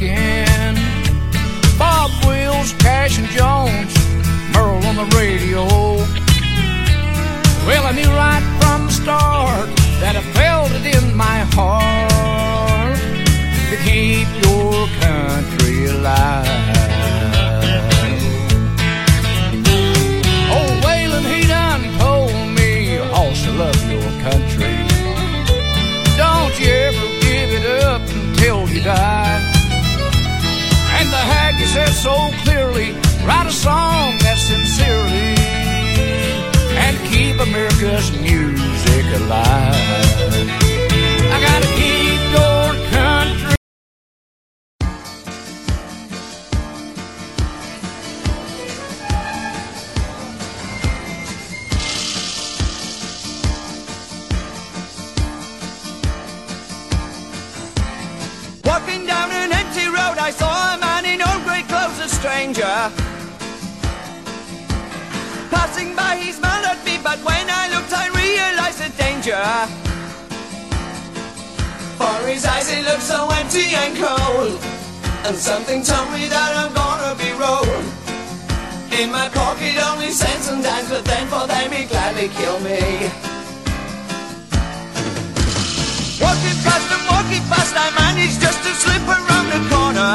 weekend. Bob Wills, Cash and Jones, Merle on the radio. Well, I knew right from the start that I felt it in my heart to keep your country alive. America's music alive. I gotta keep country. Walking down an empty road, I saw a man in old grey clothes, a stranger. Passing by, he smiled at me, but when I looked, For his eyes, they looked so empty and cold. And something told me that I'm gonna be rolled. In my pocket, only cents and dimes, but then for them, he'd gladly kill me. Walking past and walking past I managed just to slip around the corner.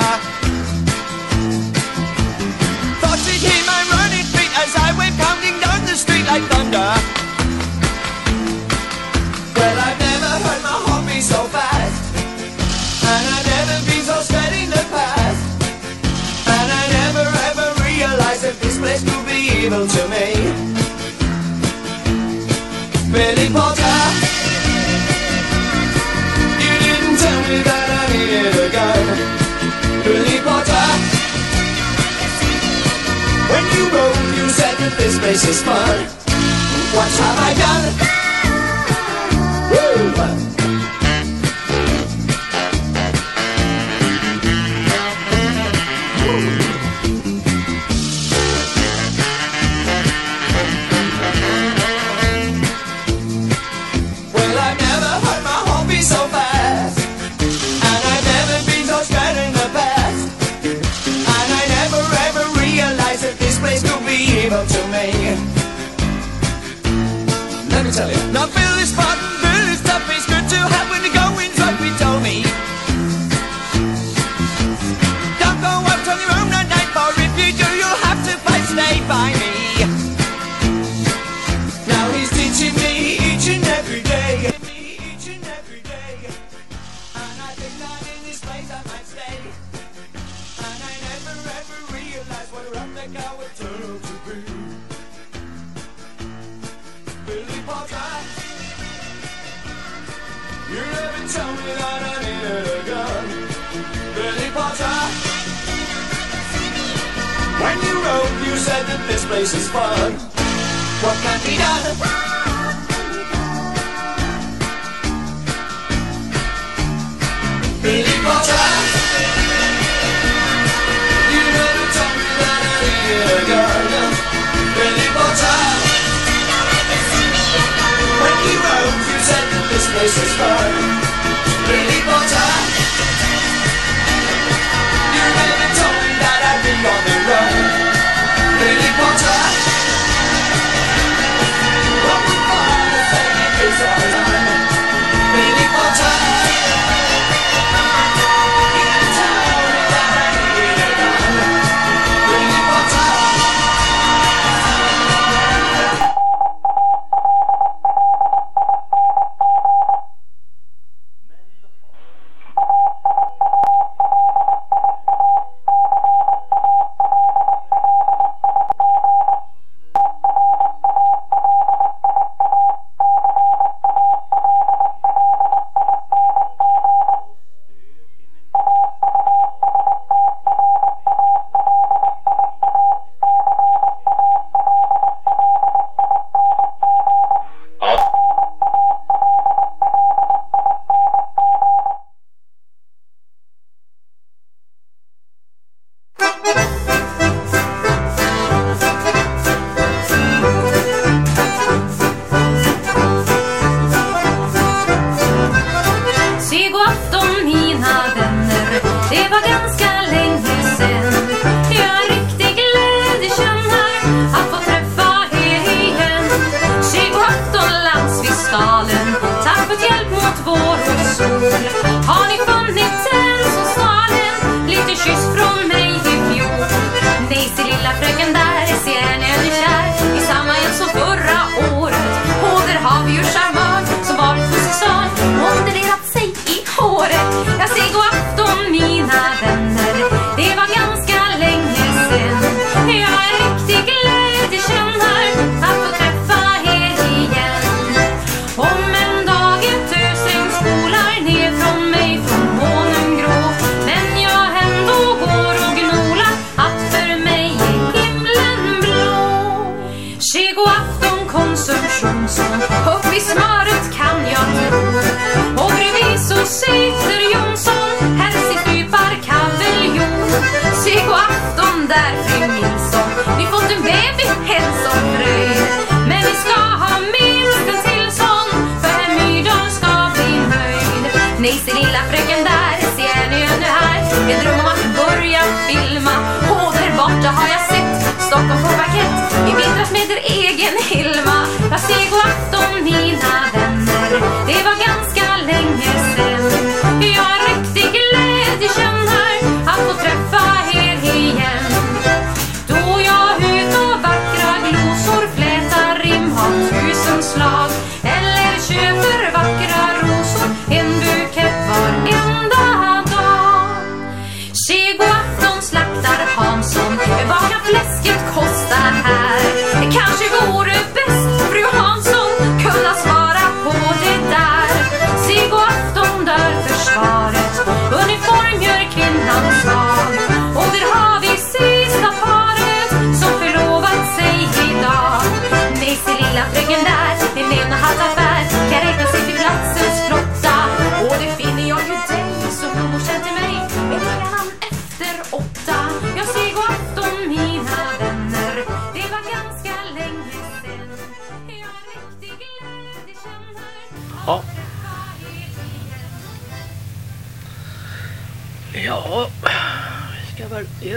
Thought she'd hear my running feet as I went pounding down the street like thunder. Billy Potter. You didn't tell me that I needed a gun Billy Potter When you wrote you said that this place is fun What have I done? Woo! Me Let me tell you. Now Bill is fun, Bill is tough It's good to have when the going's right, we told me. Don't go out on your own at night For if you do, you'll have to fight Stay by When you said that this place is fun. What can be done? Billy Potter You never told me that a gun Billy Potter When you wrote, you said that this place is fun kyss från mig i fjol. Nej, se lilla fröken där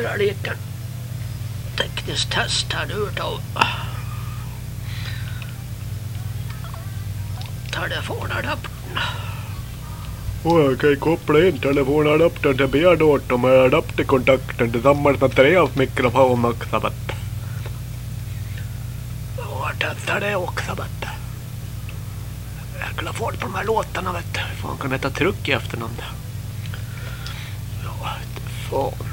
göra lite tekniskt test här nu utav telefonadaptern. Och jag kan koppla in telefonadaptern till B-datorn med adapterkontakten tillsammans med treans mikrofon också. vet. Och testar det också vet du. Jäkla fart på de här låtarna vet du. Fan kan heta truck i efternamn? Ja, fan.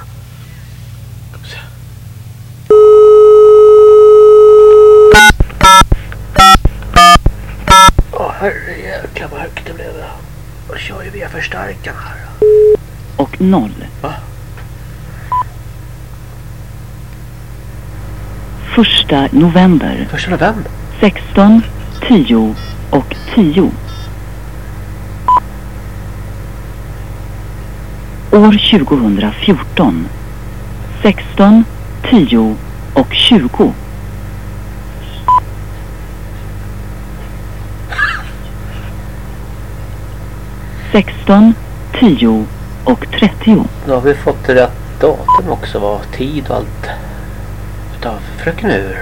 Herrejäklar vad högt det blev. Då kör ju via förstärkaren här. och 0. Va? Första november Första november. 16, 10 och 10. År 2014 16, 10 och 20. Sexton, tio och trettio. Då har vi fått rätt datum också. Vad tid och allt. Utav fröken Ur.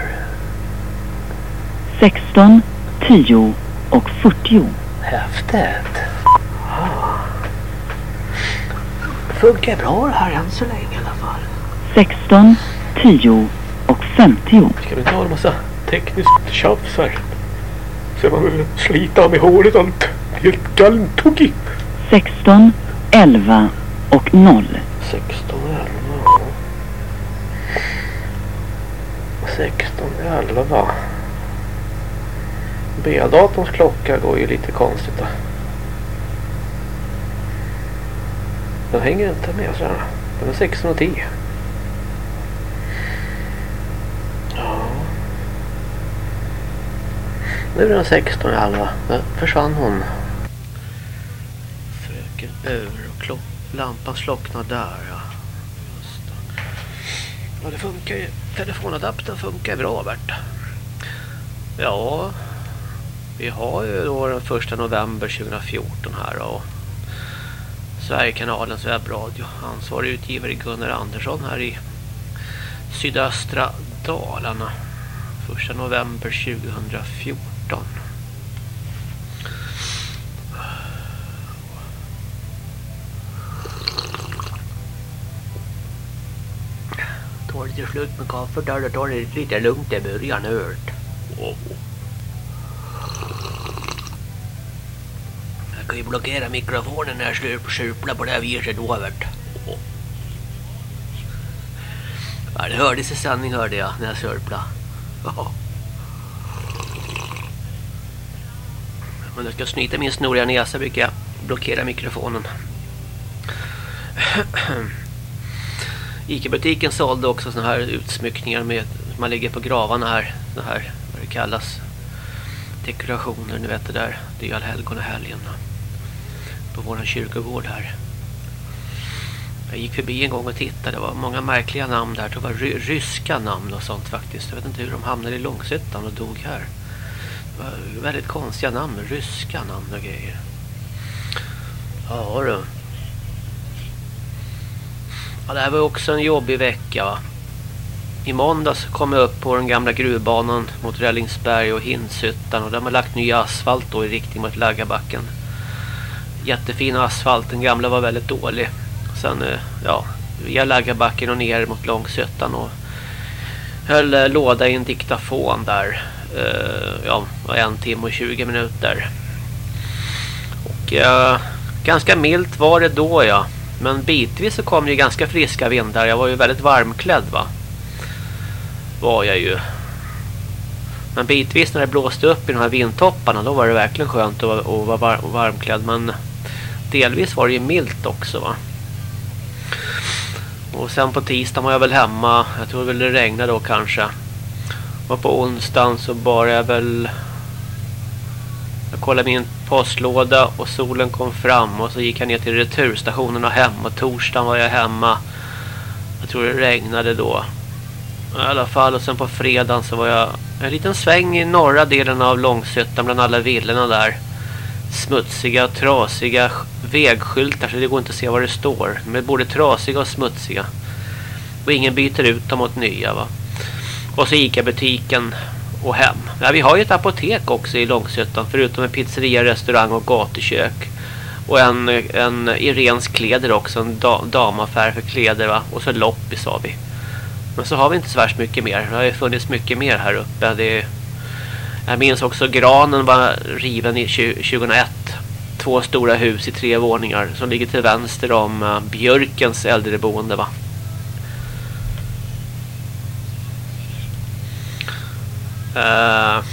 16, 10 och 40. Häftigt. Ah. Funkar bra det här än så länge i alla fall. 16, 10 och 50. Ska vi inte ha en massa tekniskt tjafs här? Så man vill slita av med håret och allt. Helt galntokig. 16, 11 och 0. 16, 11. 16, 11. B-datorns klocka går ju lite konstigt då. Den hänger inte med så här. Den är 16 och 10. Ja. Nu är den 16 i 11. Där försvann hon. Ur och klock lampan slocknar där. Ja. Just det. Ja, det funkar ju. Telefonadaptern funkar bra, Bert. Ja, vi har ju då den 1 november 2014 här och Sverigekanalens webbradio. Ansvarig utgivare Gunnar Andersson här i sydöstra Dalarna. 1 november 2014. Tar lite slut med kaffe där och tar det lite lugnt i början hört. Jag kan ju blockera mikrofonen när jag slur- surplar på det här viset då vet. Ja, det hördes i sanning, hörde jag när jag surplade. Men jag ska snyta min snoriga näsa brukar jag blockera mikrofonen. Ica-butiken sålde också såna här utsmyckningar med man lägger på gravarna här. Såna här vad det kallas dekorationer, ni vet det där. Det är ju allhelgonahelgen på våran kyrkogård här. Jag gick förbi en gång och tittade. Det var många märkliga namn där. Det var ry ryska namn och sånt faktiskt. Jag vet inte hur de hamnade i Långshyttan och dog här. Det var väldigt konstiga namn. Ryska namn och grejer. Ja du. Ja, det här var också en jobbig vecka va. I måndags kom jag upp på den gamla gruvbanan mot Rällingsberg och Hinshyttan och där har man lagt ny asfalt då i riktning mot Läggabacken. Jättefin asfalt, den gamla var väldigt dålig. Sen, eh, ja, via Läggabacken och ner mot Långshyttan och höll eh, låda i en diktafon där. Eh, ja, en timme och 20 minuter. Och ganska milt var det då ja. Men bitvis så kom det ju ganska friska vindar. Jag var ju väldigt varmklädd va. Var jag ju. Men bitvis när det blåste upp i de här vindtopparna då var det verkligen skönt att vara var varmklädd. Men delvis var det ju milt också va. Och sen på tisdag var jag väl hemma. Jag tror väl det regnade då kanske. Och på onsdagen så bar jag väl... Jag kollade min postlåda och solen kom fram. Och så gick jag ner till returstationen och hem. Och torsdagen var jag hemma. Jag tror det regnade då. I alla fall. Och sen på fredagen så var jag en liten sväng i norra delen av Långsötan bland alla villorna där. Smutsiga, trasiga vägskyltar så det går inte att se vad det står. De är både trasiga och smutsiga. Och ingen byter ut dem mot nya va. Och så Ica-butiken och hem. Ja, vi har ju ett apotek också i Långsötan förutom en pizzeria, restaurang och gatukök. Och en, en Irens kläder också, en da, damaffär för kläder va. Och så loppis har vi. Men så har vi inte så värst mycket mer. Det har ju funnits mycket mer här uppe. Det är, jag minns också granen var riven i 2001. Två stora hus i tre våningar som ligger till vänster om uh, Björkens äldreboende va. Uh,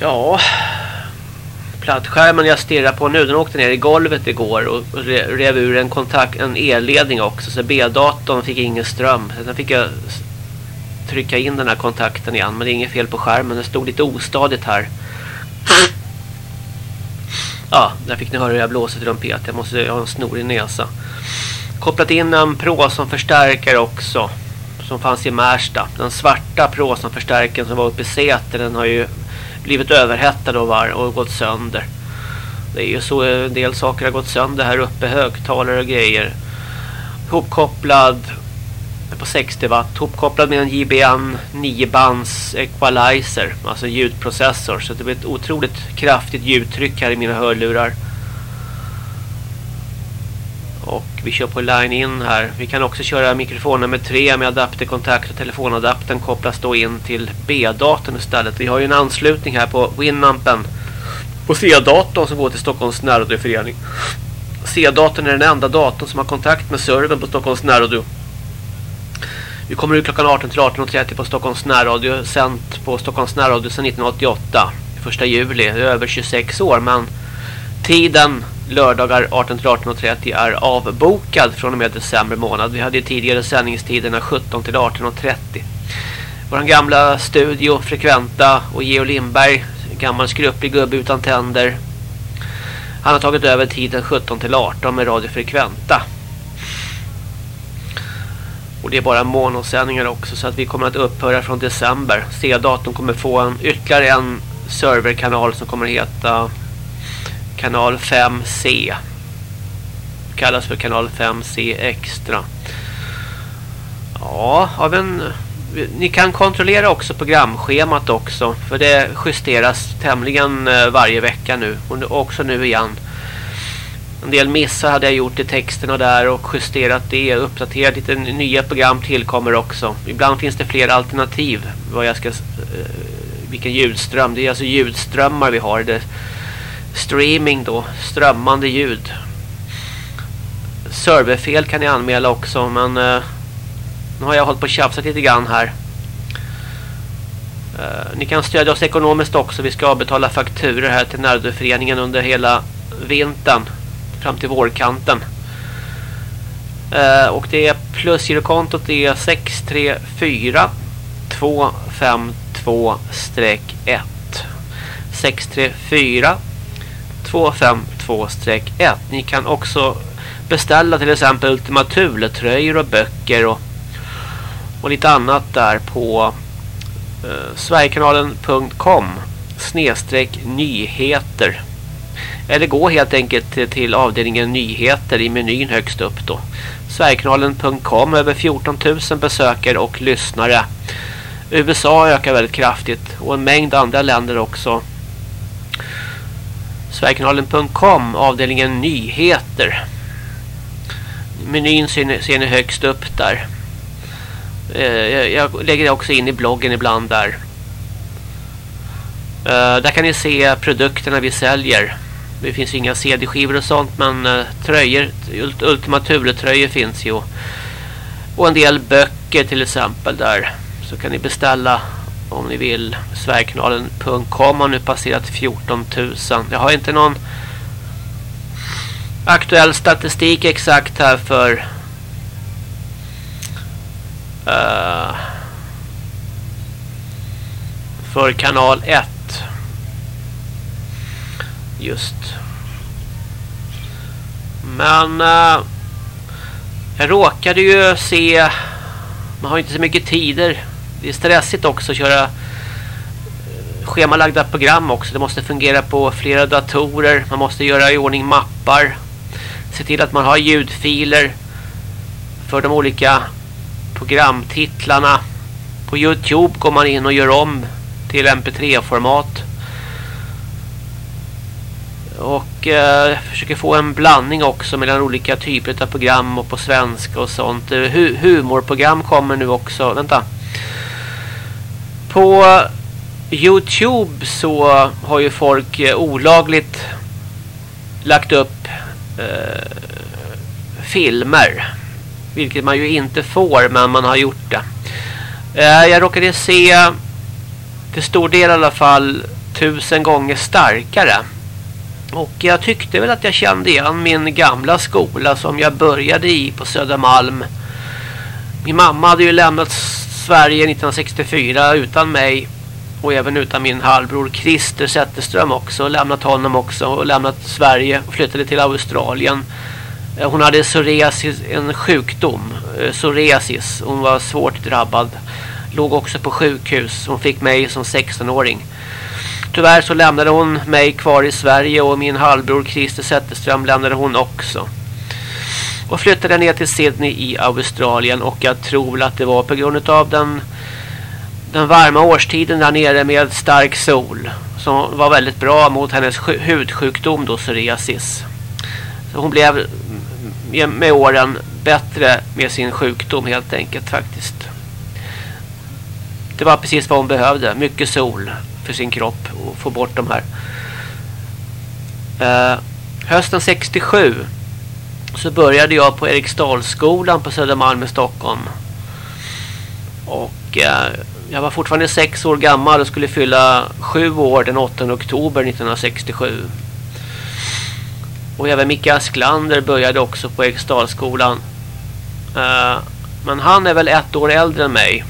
ja plattskärmen jag stirrar på nu den åkte ner i golvet igår och rev ur en kontakt en elledning också så B-datorn fick ingen ström. Sen fick jag trycka in den här kontakten igen men det är inget fel på skärmen. Det stod lite ostadigt här. Ja, där fick ni höra hur jag blåser trumpet. Jag måste ha en snorig näsa. Kopplat in en Pro som förstärker också som fanns i Märsta. Den svarta Pro som som var uppe i Säter den har ju blivit överhettad och, var, och gått sönder. Det är ju så eh, en del saker har gått sönder här uppe. Högtalare och grejer. Hopkopplad på 60 watt. Hopkopplad med en JBN 9-bands equalizer. Alltså ljudprocessor. Så det blir ett otroligt kraftigt ljudtryck här i mina hörlurar. Och vi kör på line in här. Vi kan också köra mikrofon nummer 3 med adapterkontakt och telefonadaptern kopplas då in till B-datorn istället. Vi har ju en anslutning här på Winampen på C-datorn som går till Stockholms närradioförening. C-datorn är den enda datorn som har kontakt med servern på Stockholms närradio. Vi kommer ut klockan 18 till 18.30 på Stockholms närradio. Sänt på Stockholms närradio sedan 1988. 1 juli. Över 26 år men tiden lördagar 18 till 18.30 är avbokad från och med december månad. Vi hade tidigare sändningstiderna 17 till 18.30. Vår gamla studio, Frekventa och Geo Lindberg, gammal skrupplig gubbe utan tänder. Han har tagit över tiden 17 till 18 med Radio Frekventa. Och det är bara monosändningar också så att vi kommer att upphöra från december. C-datorn kommer få en, ytterligare en serverkanal som kommer att heta kanal 5C. Kallas för kanal 5C extra. Ja, av en ni kan kontrollera också programschemat också för det justeras tämligen eh, varje vecka nu och också nu igen. En del missar hade jag gjort i texterna där och justerat det, uppdaterat lite nya program tillkommer också. Ibland finns det fler alternativ vad jag ska eh, vilken ljudström. Det är alltså ljudströmmar vi har. Det streaming då, strömmande ljud. Serverfel kan ni anmäla också men eh, nu har jag hållit på och tjafsat lite grann här. Uh, ni kan stödja oss ekonomiskt också. Vi ska avbetala fakturer här till Närdöföreningen under hela vintern. Fram till vårkanten. Uh, och det är plusgirokontot är 634 252-1 634 252-1 Ni kan också beställa till exempel Ultima Thule-tröjor och böcker och, och lite annat där på eh, sverigekanalen.com snedstreck nyheter. Eller gå helt enkelt till, till avdelningen nyheter i menyn högst upp då. Sverigekanalen.com över 14 000 besökare och lyssnare. USA ökar väldigt kraftigt och en mängd andra länder också. Sverigekanalen.com avdelningen nyheter menyn ser ni, ser ni högst upp där eh, jag lägger det också in i bloggen ibland där eh, där kan ni se produkterna vi säljer. Det finns inga CD-skivor och sånt men eh, tröjor, Ultima Thule-tröjor finns ju. Och en del böcker till exempel där. Så kan ni beställa om ni vill. Sverigekanalen.com har nu passerat 14 000. Jag har inte någon aktuell statistik exakt här för uh, för kanal 1 Just. Men uh, jag råkade ju se man har inte så mycket tider. Det är stressigt också att köra eh, schemalagda program också. Det måste fungera på flera datorer. Man måste göra i ordning mappar. Se till att man har ljudfiler för de olika programtitlarna. På Youtube går man in och gör om till mp3-format. Och eh, försöker få en blandning också mellan olika typer av program och på svenska och sånt. Eh, hu humorprogram kommer nu också. Vänta. På Youtube så har ju folk eh, olagligt lagt upp eh, filmer. Vilket man ju inte får men man har gjort det. Eh, jag råkade se till stor del i alla fall tusen gånger starkare och jag tyckte väl att jag kände igen min gamla skola som jag började i på Södermalm. Min mamma hade ju lämnat Sverige 1964 utan mig och även utan min halvbror Christer Zetterström också. Lämnat honom också och lämnat Sverige och flyttade till Australien. Eh, hon hade psoriasis, en sjukdom, eh, psoriasis. Hon var svårt drabbad. Låg också på sjukhus. Hon fick mig som 16-åring. Tyvärr så lämnade hon mig kvar i Sverige och min halvbror Christer Zetterström lämnade hon också. Och flyttade ner till Sydney i Australien och jag tror väl att det var på grund av den, den varma årstiden där nere med stark sol som var väldigt bra mot hennes hudsjukdom då psoriasis. Så hon blev mm, med åren bättre med sin sjukdom helt enkelt faktiskt. Det var precis vad hon behövde. Mycket sol för sin kropp och få bort de här. Eh, hösten 67 så började jag på Eriksdalsskolan på Södermalm i Stockholm. Och eh, jag var fortfarande sex år gammal och skulle fylla sju år den 8 oktober 1967. Och även Micke Asklander började också på Eriksdalsskolan. Eh, men han är väl ett år äldre än mig.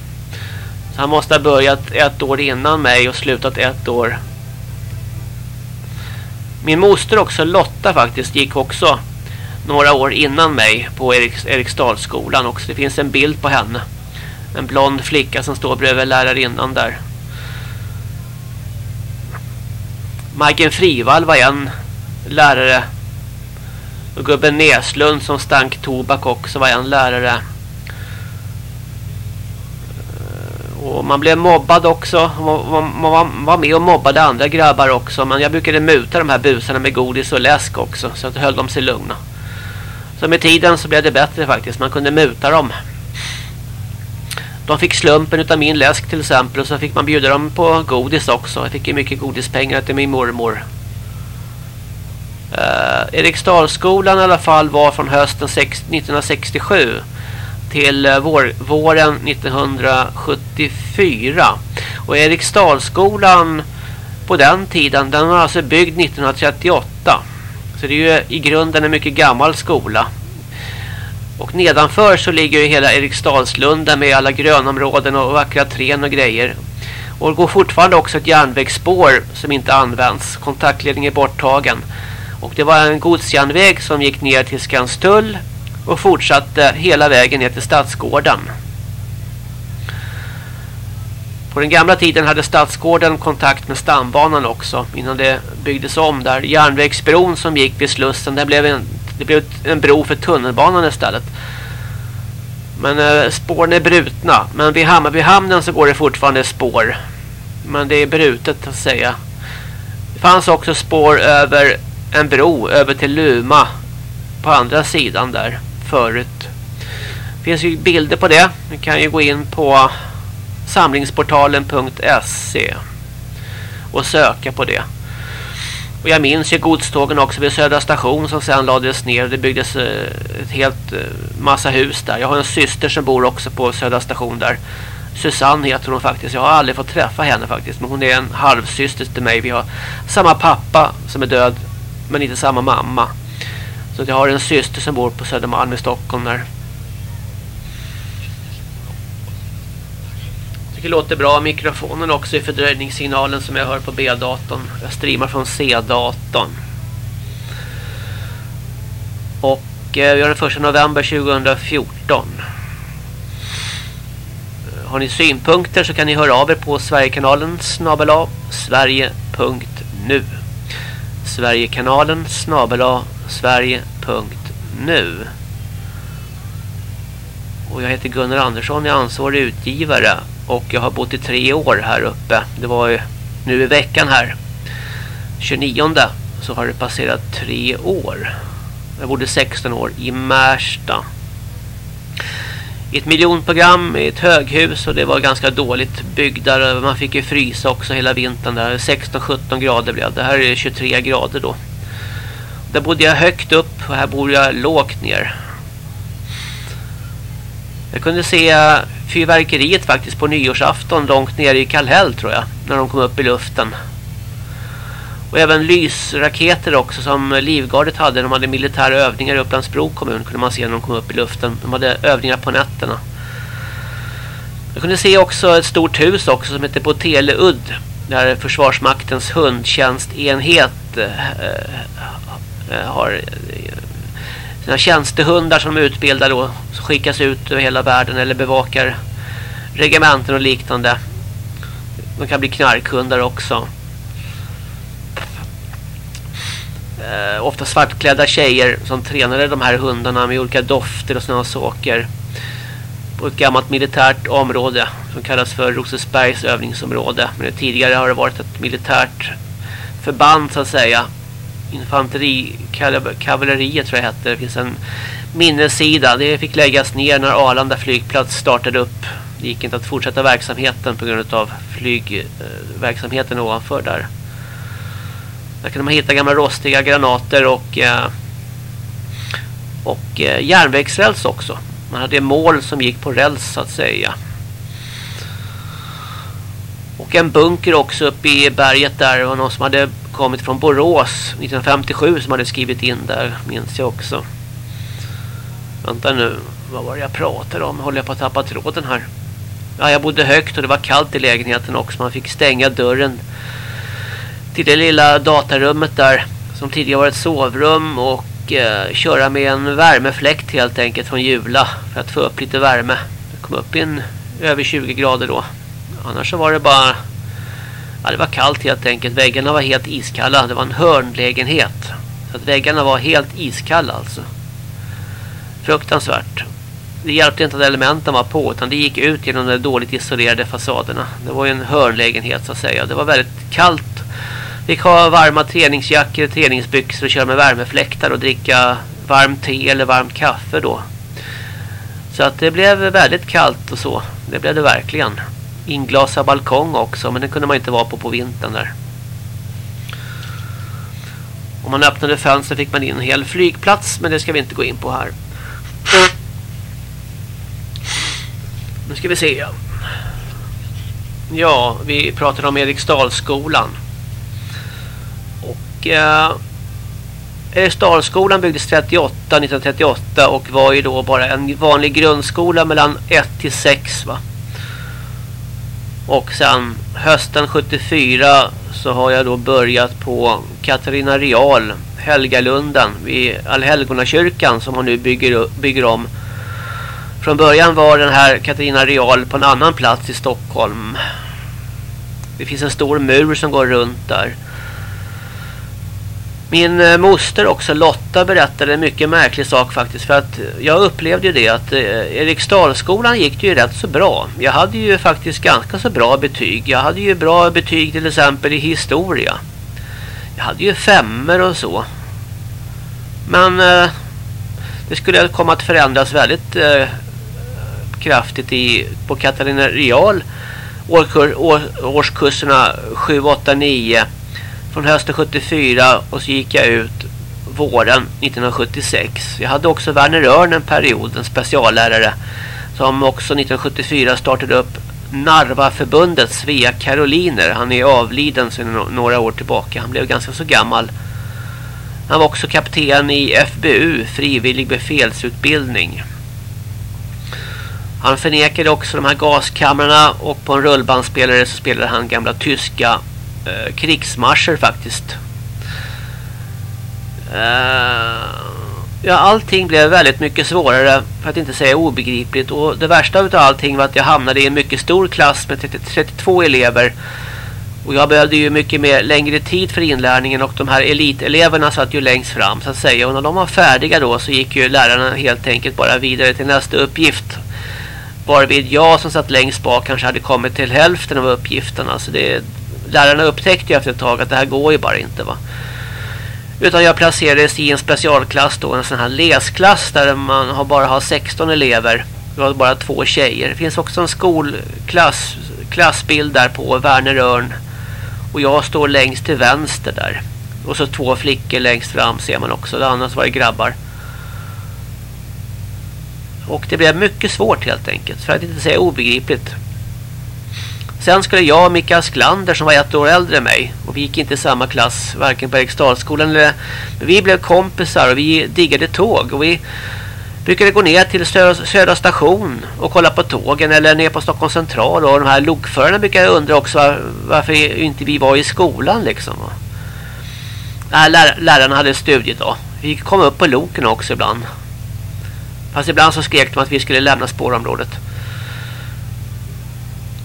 Så Han måste ha börjat ett år innan mig och slutat ett år. Min moster också, Lotta faktiskt, gick också några år innan mig på Eriks, Eriksdalsskolan också. Det finns en bild på henne. En blond flicka som står bredvid lärarinnan där. Majken Frivall var en lärare. Och gubben Näslund som stank tobak också var en lärare. Och man blev mobbad också. Man, man, var med och mobbade andra grabbar också. Men jag brukade muta de här busarna med godis och läsk också. Så att höll de sig lugna. Så med tiden så blev det bättre faktiskt. Man kunde muta dem. De fick slumpen utav min läsk till exempel. Och så fick man bjuda dem på godis också. Jag fick ju mycket godispengar till min mormor. Uh, Eriksdalsskolan i alla fall var från hösten 1967 till eh, vår, våren 1974. Och Eriksdalsskolan på den tiden, den var alltså byggd 1938. Så det är ju i grunden en mycket gammal skola. Och nedanför så ligger ju hela Eriksdalslunden med alla grönområden och vackra trän och grejer. Och det går fortfarande också ett järnvägsspår som inte används. Kontaktledningen är borttagen. Och det var en godsjärnväg som gick ner till Skanstull och fortsatte hela vägen ner till Stadsgården. På den gamla tiden hade Stadsgården kontakt med stambanan också innan det byggdes om där. Järnvägsbron som gick vid Slussen, det blev en, det blev en bro för tunnelbanan istället. Men eh, spåren är brutna. Men vid Hammarbyhamnen så går det fortfarande spår. Men det är brutet att säga. Det fanns också spår över en bro över till Luma på andra sidan där förut. Det finns ju bilder på det. Vi kan ju gå in på samlingsportalen.se och söka på det. Och jag minns ju godstågen också vid Södra station som sen lades ner. Det byggdes eh, ett helt eh, massa hus där. Jag har en syster som bor också på Södra station där. Susanne heter hon faktiskt. Jag har aldrig fått träffa henne faktiskt. Men hon är en halvsyster till mig. Vi har samma pappa som är död. Men inte samma mamma. Så jag har en syster som bor på Södermalm i Stockholm där. Det låter bra. Mikrofonen också i fördröjningssignalen som jag hör på B-datorn. Jag streamar från C-datorn. Och eh, vi har den 1 november 2014. Eh, har ni synpunkter så kan ni höra av er på Sverigekanalen snabela sverige.nu Sverigekanalen snabela sverige.nu Och jag heter Gunnar Andersson, jag är ansvarig utgivare och jag har bott i tre år här uppe. Det var ju nu i veckan här. 29 så har det passerat tre år. Jag bodde 16 år i Märsta. I ett miljonprogram i ett höghus och det var ganska dåligt byggda. Man fick ju frysa också hela vintern där. 16-17 grader blev det. Här är 23 grader då. Där bodde jag högt upp och här bor jag lågt ner. Jag kunde se fyrverkeriet faktiskt på nyårsafton långt ner i Kallhäll tror jag. När de kom upp i luften. Och även lysraketer också som Livgardet hade. De hade militära övningar i Upplandsbro kommun kunde man se när de kom upp i luften. De hade övningar på nätterna. Jag kunde se också ett stort hus också som heter på Teleudd. Där Försvarsmaktens hundtjänstenhet eh, eh har sina tjänstehundar som de utbildar då skickas ut över hela världen eller bevakar regementen och liknande. De kan bli knarkhundar också. Eh, ofta svartklädda tjejer som tränade de här hundarna med olika dofter och sådana saker. På ett gammalt militärt område som kallas för Rosesbergs övningsområde. Men tidigare har det varit ett militärt förband så att säga infanterikavalleriet tror jag hette. Det finns en minnessida. Det fick läggas ner när Arlanda flygplats startade upp. Det gick inte att fortsätta verksamheten på grund av flygverksamheten eh, ovanför där. Där kunde man hitta gamla rostiga granater och eh, och eh, järnvägsräls också. Man hade mål som gick på räls så att säga. Och en bunker också uppe i berget där. Det var någon som hade kommit från Borås 1957 som hade skrivit in där, minns jag också. Vänta nu, vad var det jag pratade om? Håller jag på att tappa tråden här? Ja, jag bodde högt och det var kallt i lägenheten också. Man fick stänga dörren till det lilla datarummet där som tidigare var ett sovrum och eh, köra med en värmefläkt helt enkelt från Jula för att få upp lite värme. Det kom upp in över 20 grader då. Annars så var det bara Ja, det var kallt helt enkelt. Väggarna var helt iskalla. Det var en hörnlägenhet. Så att väggarna var helt iskalla alltså. Fruktansvärt. Det hjälpte inte att elementen var på utan det gick ut genom de dåligt isolerade fasaderna. Det var ju en hörnlägenhet så att säga. Det var väldigt kallt. Vi fick ha varma träningsjackor och träningsbyxor och köra med värmefläktar och dricka varmt te eller varmt kaffe då. Så att det blev väldigt kallt och så. Det blev det verkligen inglasad balkong också. Men det kunde man inte vara på på vintern där. Om man öppnade fönster fick man in en hel flygplats. Men det ska vi inte gå in på här. Nu ska vi se. Ja, vi pratade om Eriksdalsskolan. Och eh, Eriksdalsskolan byggdes 38, 1938 och var ju då bara en vanlig grundskola mellan 1 till 6 va. Och sen hösten 74 så har jag då börjat på Katarina Real, Helgalunden vid Allhelgonakyrkan som man nu bygger, bygger om. Från början var den här Katarina Real på en annan plats i Stockholm. Det finns en stor mur som går runt där. Min eh, moster också Lotta berättade en mycket märklig sak faktiskt för att eh, jag upplevde ju det att eh, Eriksdalsskolan gick det ju rätt så bra. Jag hade ju faktiskt ganska så bra betyg. Jag hade ju bra betyg till exempel i historia. Jag hade ju femmer och så. Men eh, det skulle komma att förändras väldigt eh, kraftigt i, på Katarina Real årskurserna 7, 8, 9 från hösten 74 och så gick jag ut våren 1976. Jag hade också Werner Örn en period, en speciallärare som också 1974 startade upp Narvaförbundet, Svea Karoliner. Han är avliden sedan några år tillbaka. Han blev ganska så gammal. Han var också kapten i FBU, frivillig befälsutbildning. Han förnekade också de här gaskamrarna och på en rullbandspelare så spelade han gamla tyska eh, krigsmarscher faktiskt. Eh, ja, allting blev väldigt mycket svårare för att inte säga obegripligt och det värsta av allting var att jag hamnade i en mycket stor klass med 30, 32 elever och jag behövde ju mycket mer längre tid för inlärningen och de här eliteleverna satt ju längst fram så att säga och när de var färdiga då så gick ju lärarna helt enkelt bara vidare till nästa uppgift varvid jag som satt längst bak kanske hade kommit till hälften av uppgifterna. Så det, lärarna upptäckte ju efter ett tag att det här går ju bara inte va. Utan jag placerades i en specialklass då, en sån här läsklass där man har bara har 16 elever. Det var bara två tjejer. Det finns också en skolklass klassbild där på Werner Örn. Och jag står längst till vänster där. Och så två flickor längst fram ser man också. Annars var det grabbar. Och det blev mycket svårt helt enkelt. För att inte säga obegripligt. Sen skulle jag och Mikael Sklander som var ett år äldre än mig. Och vi gick inte i samma klass. Varken på Eriksdalsskolan eller... Men vi blev kompisar och vi diggade tåg. Och vi brukade gå ner till Södra, Södra station och kolla på tågen. Eller ner på Stockholm central. Och de här lokförarna brukade undra också var, varför inte vi var i skolan liksom. Nej, lär, lärarna hade studiedag. Vi kom upp på loken också ibland. Fast ibland så skrek de att vi skulle lämna spårområdet.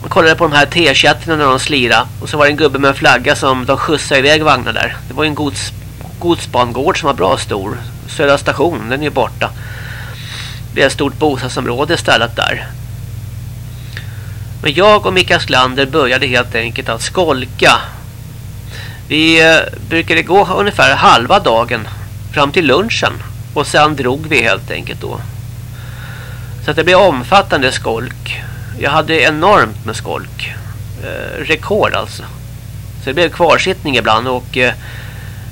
Man kollade på de här T-chatterna när de slira och så var det en gubbe med en flagga som de skjutsade iväg vagnar där. Det var en gods, godsbangård som var bra stor. Södra station, den är ju borta. Det är ett stort bostadsområde istället där. Men jag och Mikael Sklander började helt enkelt att skolka. Vi eh, brukade gå ungefär halva dagen fram till lunchen. Och sen drog vi helt enkelt då. Så att det blev omfattande skolk. Jag hade enormt med skolk. Eh, rekord alltså. Så det blev kvarsittning ibland och eh,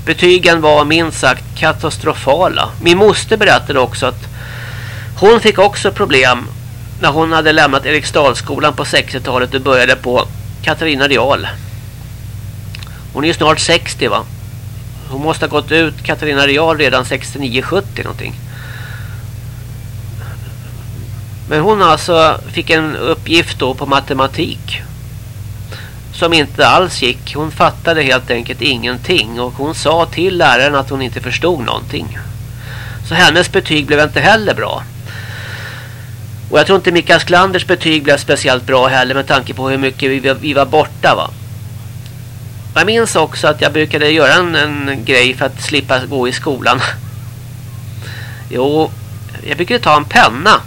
betygen var minst sagt katastrofala. Min moster berättade också att hon fick också problem när hon hade lämnat Eriksdalsskolan på 60-talet och började på Katarina Real. Hon är ju snart 60 va? Hon måste ha gått ut Katarina Real redan 69-70 någonting. Men hon alltså fick en uppgift då på matematik. Som inte alls gick. Hon fattade helt enkelt ingenting. Och hon sa till läraren att hon inte förstod någonting. Så hennes betyg blev inte heller bra. Och jag tror inte Mikael Sklanders betyg blev speciellt bra heller med tanke på hur mycket vi, var borta va. Jag minns också att jag brukade göra en, en grej för att slippa gå i skolan. Jo, jag brukade ta en penna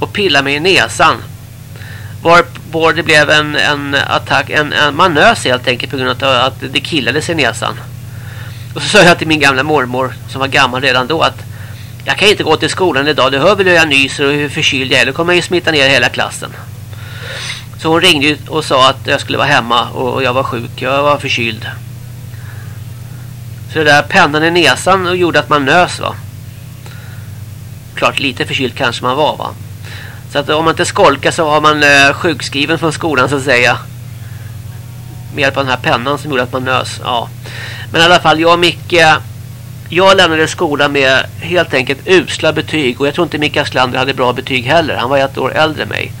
och pilla mig i näsan. Varpå det blev en, en attack, en, en, man nös helt enkelt på grund av att det killades i näsan. Och så sa jag till min gamla mormor som var gammal redan då att jag kan inte gå till skolan idag, du hör väl hur jag nyser och hur förkyld jag är, då kommer jag ju smitta ner hela klassen. Så hon ringde och sa att jag skulle vara hemma och jag var sjuk, jag var förkyld. Så det där pennan i näsan gjorde att man nös va. Klart lite förkyld kanske man var va. Så att om man inte skolkar så har man eh, sjukskriven från skolan så att säga. Med hjälp av den här pennan som gjorde att man nös. Ja. Men i alla fall, jag och Micke jag lämnade skolan med helt enkelt usla betyg. Och jag tror inte Micke Aslander hade bra betyg heller. Han var ett år äldre än mig.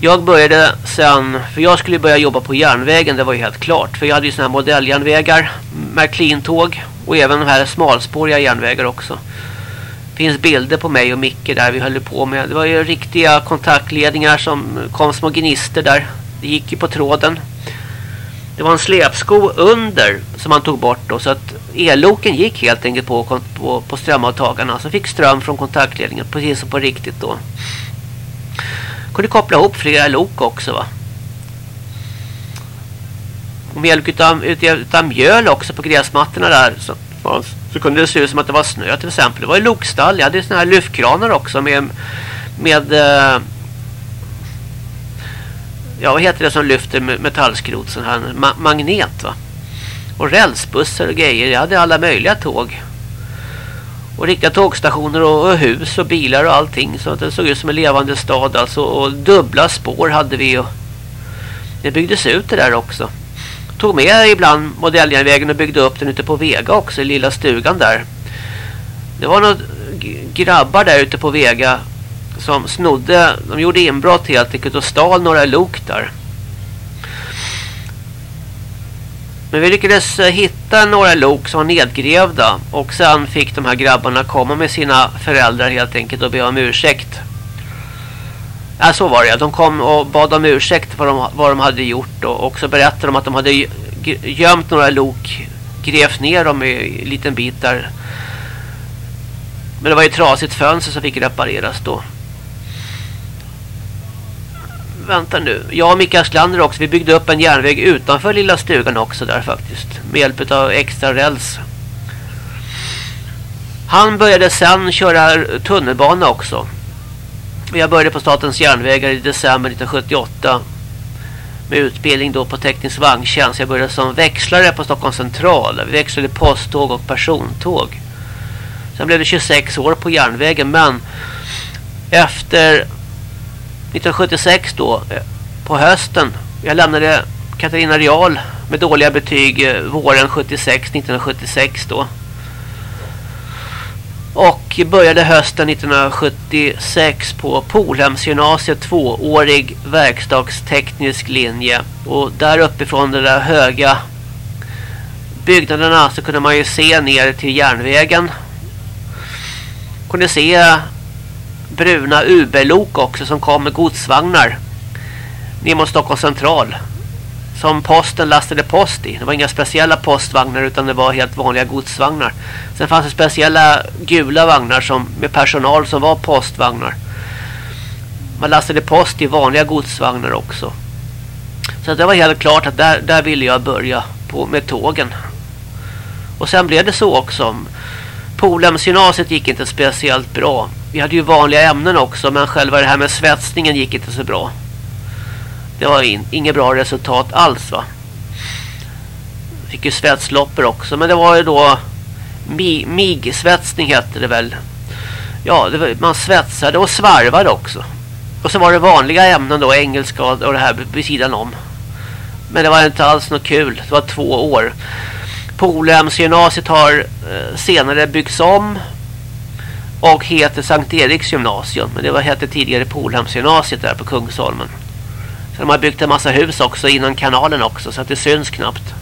Jag började sen, för jag skulle börja jobba på järnvägen, det var ju helt klart. För jag hade ju sådana här modelljärnvägar, Märklintåg. och även de här smalspåriga järnvägar också. Det finns bilder på mig och Micke där vi höll på med. Det var ju riktiga kontaktledningar som kom små gnister där. Det gick ju på tråden. Det var en släpsko under som man tog bort då, så att elloken gick helt enkelt på, på, på strömavtagarna. Så fick ström från kontaktledningen precis som på riktigt då kunde koppla ihop flera lok också va. Och med hjälp utav, utav mjöl också på gräsmattorna där så, så kunde det se ut som att det var snö till exempel. Det var ju lokstall. Jag hade ju såna här lyftkranar också med med eh, ja vad heter det som lyfter metallskrot sån här ma magnet va. Och rälsbussar och grejer. Jag hade alla möjliga tåg. Och riktiga tågstationer och, och, hus och bilar och allting. Så att det såg ut som en levande stad alltså. Och dubbla spår hade vi. Och det byggdes ut det där också. Tog med ibland modelljärnvägen och byggde upp den ute på Vega också. I lilla stugan där. Det var några grabbar där ute på Vega. Som snodde. De gjorde inbrott helt enkelt och stal några lok där. Men vi lyckades eh, hitta några lok som var nedgrävda. Och sen fick de här grabbarna komma med sina föräldrar helt enkelt och be om ursäkt. Ja, så var det. De kom och bad om ursäkt för de, vad de hade gjort. Och så berättade de att de hade gömt några lok. Grävt ner dem i en liten bit där. Men det var ju trasigt fönster som fick repareras då vänta nu. Jag och Mikael Slander också. Vi byggde upp en järnväg utanför lilla stugan också där faktiskt. Med hjälp av extra räls. Han började sen köra tunnelbana också. Jag började på Statens järnvägar i december 1978. Med utbildning då på teknisk vagntjänst. Jag började som växlare på Stockholms central. Vi växlade posttåg och persontåg. Sen blev det 26 år på järnvägen. Men efter 1976 då eh, på hösten. Jag lämnade Katarina Real med dåliga betyg eh, våren 76 1976 då. Och började hösten 1976 på Polhemsgymnasiet tvåårig verkstadsteknisk linje. Och där uppifrån de där höga byggnaderna så kunde man ju se ner till järnvägen. Kunde se bruna UB-lok också som kom med godsvagnar ner mot Stockholms central som posten lastade post i. Det var inga speciella postvagnar utan det var helt vanliga godsvagnar. Sen fanns det speciella gula vagnar som, med personal som var postvagnar. Man lastade post i vanliga godsvagnar också. Så det var helt klart att där, där ville jag börja på, med tågen. Och sen blev det så också. Polhemsgymnasiet gick inte speciellt bra. Vi hade ju vanliga ämnen också men själva det här med svetsningen gick inte så bra. Det var in, inget bra resultat alls va. Fick ju svetsloppor också men det var ju då MIG-svetsning hette det väl. Ja, det var, man svetsade och svarvade också. Och så var det vanliga ämnen då, engelska och det här vid sidan om. Men det var inte alls något kul. Det var två år. Polhemsgymnasiet har eh, senare byggts om och heter Sankt Eriks gymnasium. Men det var hette tidigare Polhemsgymnasiet där på Kungsholmen. De har byggt en massa hus också innan kanalen också så att det syns knappt.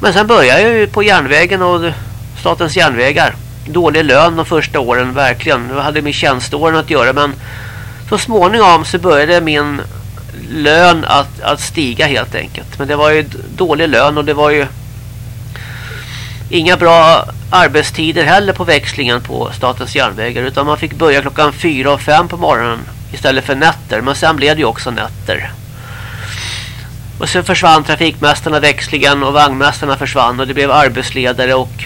Men sen började jag ju på järnvägen och statens järnvägar. Dålig lön de första åren, verkligen. Jag hade med tjänsteåren att göra men så småningom så började min lön att, att stiga helt enkelt. Men det var ju dålig lön och det var ju inga bra arbetstider heller på växlingen på statens järnvägar utan man fick börja klockan fyra och fem på morgonen istället för nätter. Men sen blev det ju också nätter. Och sen försvann trafikmästarna växlingen och vagnmästarna försvann och det blev arbetsledare och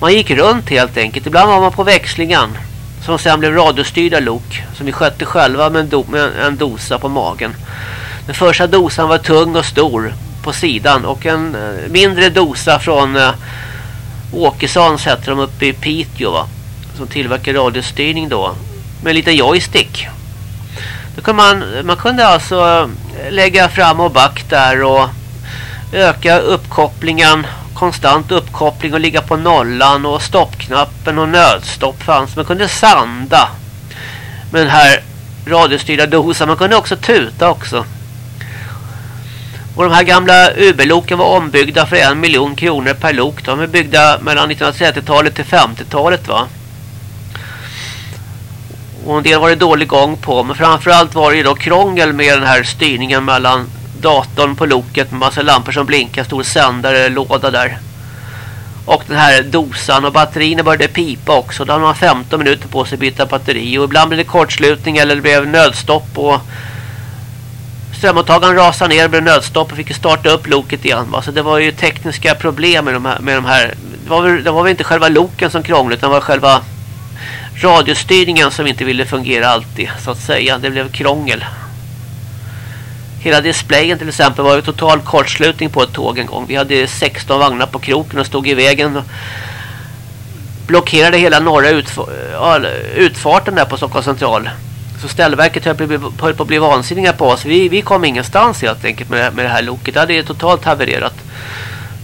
man gick runt helt enkelt. Ibland var man på växlingen som sen blev radiostyrda lok som vi skötte själva med en, do med en dosa på magen. Den första dosan var tung och stor på sidan och en eh, mindre dosa från eh, Åkessons hette de uppe i Piteå va? Som tillverkar radiostyrning då. Med en liten joystick. Då kunde man, man kunde alltså eh, lägga fram och back där och öka uppkopplingen. konstant uppkoppling och ligga på nollan och stoppknappen och nödstopp fanns. Man kunde sanda med den här radiostyrda dosan. Man kunde också tuta också. Och de här gamla UB-loken var ombyggda för en miljon kronor per lok. De är byggda mellan 1930-talet till 50-talet va. Och en del var det dålig gång på. Men framförallt var det ju då krångel med den här styrningen mellan datorn på loket med massa lampor som blinkar. Stor sändare, låda där. Och den här dosan och batterierna började pipa också. Då hade man 15 minuter på sig att byta batteri. Och ibland blev det kortslutning eller det blev nödstopp. Och strömmottagaren rasade ner, blev nödstopp och fick starta upp loket igen. Va? Så det var ju tekniska problem med de här. Med de här. Det, var väl, det var väl inte själva loken som krånglade utan det var själva radiostyrningen som inte ville fungera alltid. Så att säga, det blev krångel. Hela displayen till exempel var ju total kortslutning på ett tåg en gång. Vi hade 16 vagnar på kroken och stod i vägen. Och blockerade hela norra utfarten där på Stockholms central. Så ställverket höll på att bli vansinniga på oss. Vi, vi kom ingenstans helt enkelt med, med det här loket. Det hade totalt havererat.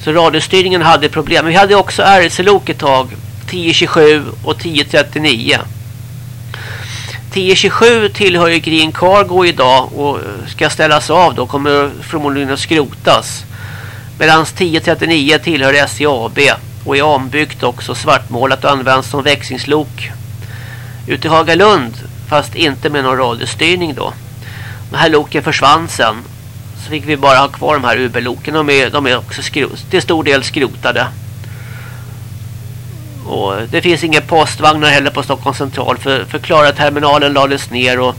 Så radiostyrningen hade problem. Vi hade också RC-lok ett tag. 1027 och 1039. 1027 tillhör ju Green Cargo idag och ska ställas av då kommer förmodligen att skrotas. Medan 1039 tillhör SCAB och är ombyggt också svartmålat och används som växlingslok. Ute i Hagalund fast inte med någon radiostyrning då. De här loken försvann sen. Så fick vi bara ha kvar de här UB-loken. De är, de är också till stor del skrotade. Och det finns inga postvagnar heller på Stockholms central för, förklara terminalen lades ner och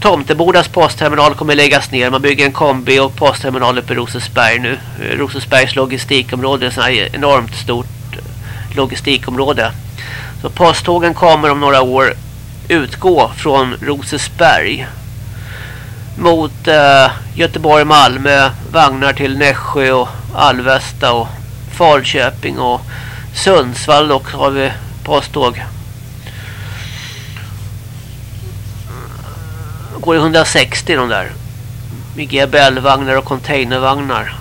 Tomtebodas postterminal kommer läggas ner. Man bygger en kombi och postterminal uppe i Rosersberg. nu. Rosersbergs logistikområde är ett enormt stort logistikområde. Så posttågen kommer om några år utgå från Rosersberg. mot eh, Göteborg, Malmö, vagnar till Nässjö och Alvesta och Falköping och Sundsvall och har vi posttåg. Går i 160 de där. Med GBL-vagnar och containervagnar.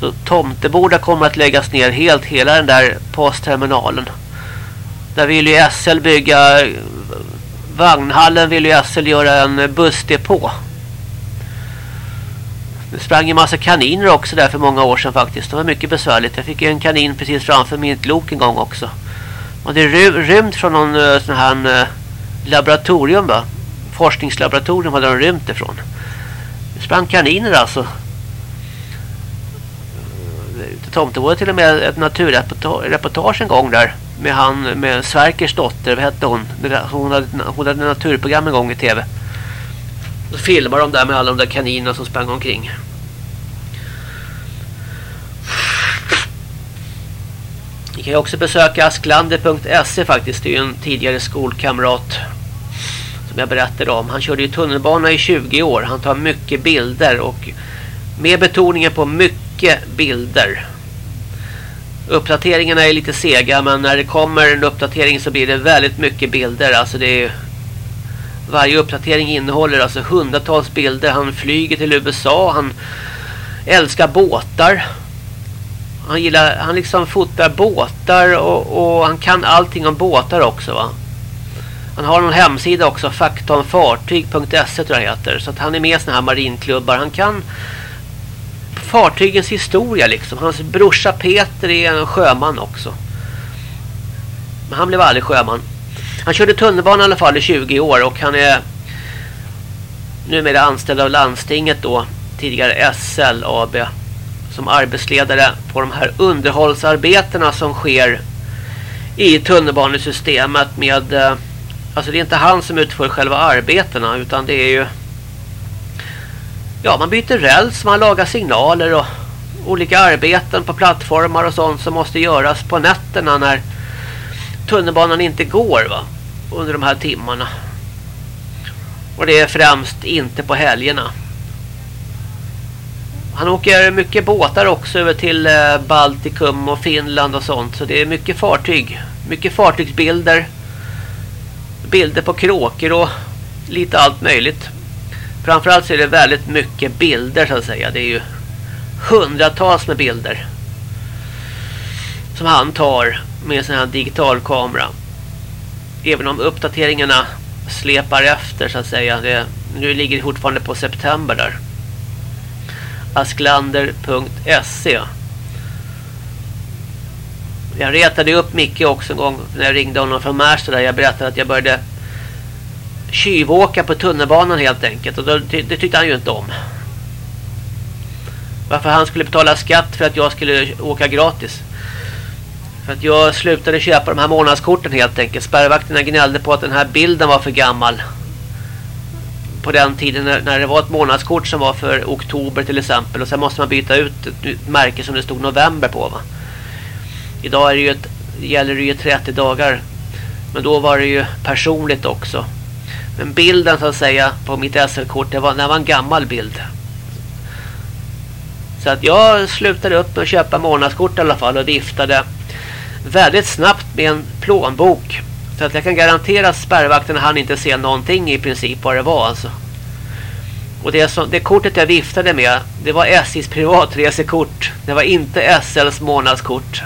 Så Tomteboda kommer att läggas ner helt hela den där postterminalen. Där vill ju SL bygga vagnhallen vill ju SL göra en bussdepå. Det sprang en massa kaniner också där för många år sedan faktiskt. Det var mycket besvärligt. Jag fick en kanin precis framför mitt lok en gång också. Och det är rymt från någon eh, sån här eh, laboratorium va? Forskningslaboratorium hade de rymt ifrån. Det sprang kaniner alltså. Tomte var till och med ett naturreportage en gång där med han med Sverkers dotter, vad hette hon? Hon hade, hon hade naturprogram en gång i tv. Så filmar de där med alla de där kaninerna som sprang omkring. Ni kan ju också besöka asklander.se faktiskt. Det är ju en tidigare skolkamrat som jag berättade om. Han körde ju tunnelbana i 20 år. Han tar mycket bilder och med betoningen på mycket bilder. Uppdateringarna är lite sega men när det kommer en uppdatering så blir det väldigt mycket bilder. Alltså det är varje uppdatering innehåller alltså hundratals bilder. Han flyger till USA. Han älskar båtar. Han gillar, han liksom fotar båtar och, och han kan allting om båtar också va. Han har någon hemsida också, faktonfartyg.se tror jag heter. Så att han är med i sådana här marinklubbar. Han kan fartygens historia liksom. Hans brorsa Peter är en sjöman också. Men han blev aldrig sjöman. Han körde tunnelbana i alla fall i 20 år och han är numera anställd av landstinget då. Tidigare SL AB som arbetsledare på de här underhållsarbetena som sker i tunnelbanesystemet med eh, alltså det är inte han som utför själva arbetena utan det är ju ja man byter räls, man lagar signaler och olika arbeten på plattformar och sånt som måste göras på nätterna när tunnelbanan inte går va under de här timmarna. Och det är främst inte på helgerna. Han åker mycket båtar också över till eh, Baltikum och Finland och sånt. Så det är mycket fartyg. Mycket fartygsbilder. Bilder på kråkor och lite allt möjligt. Framförallt så är det väldigt mycket bilder så att säga. Det är ju hundratals med bilder. Som han tar med sin här digitalkamera. Även om uppdateringarna släpar efter så att säga. Det, nu ligger det fortfarande på september där. Asklander.se Jag retade upp Micke också en gång när jag ringde honom från Märsta där jag berättade att jag började tjuvåka på tunnelbanan helt enkelt. Och då, det, det tyckte han ju inte om. Varför han skulle betala skatt för att jag skulle åka gratis. För att jag slutade köpa de här månadskorten helt enkelt. Spärrvakterna gnällde på att den här bilden var för gammal. På den tiden när, när det var ett månadskort som var för oktober till exempel. Och sen måste man byta ut ett märke som det stod november på va. Idag är det ju ett, gäller det ju 30 dagar. Men då var det ju personligt också. Men bilden så att säga på mitt SL-kort det var, det var en gammal bild. Så att jag slutade upp med att köpa månadskort i alla fall och viftade väldigt snabbt med en plånbok. Så att jag kan garantera att spärrvakterna hann inte se någonting i princip vad det var alltså. Och det, som, det kortet jag viftade med, det var SJs privatresekort. Det var inte SLs månadskort.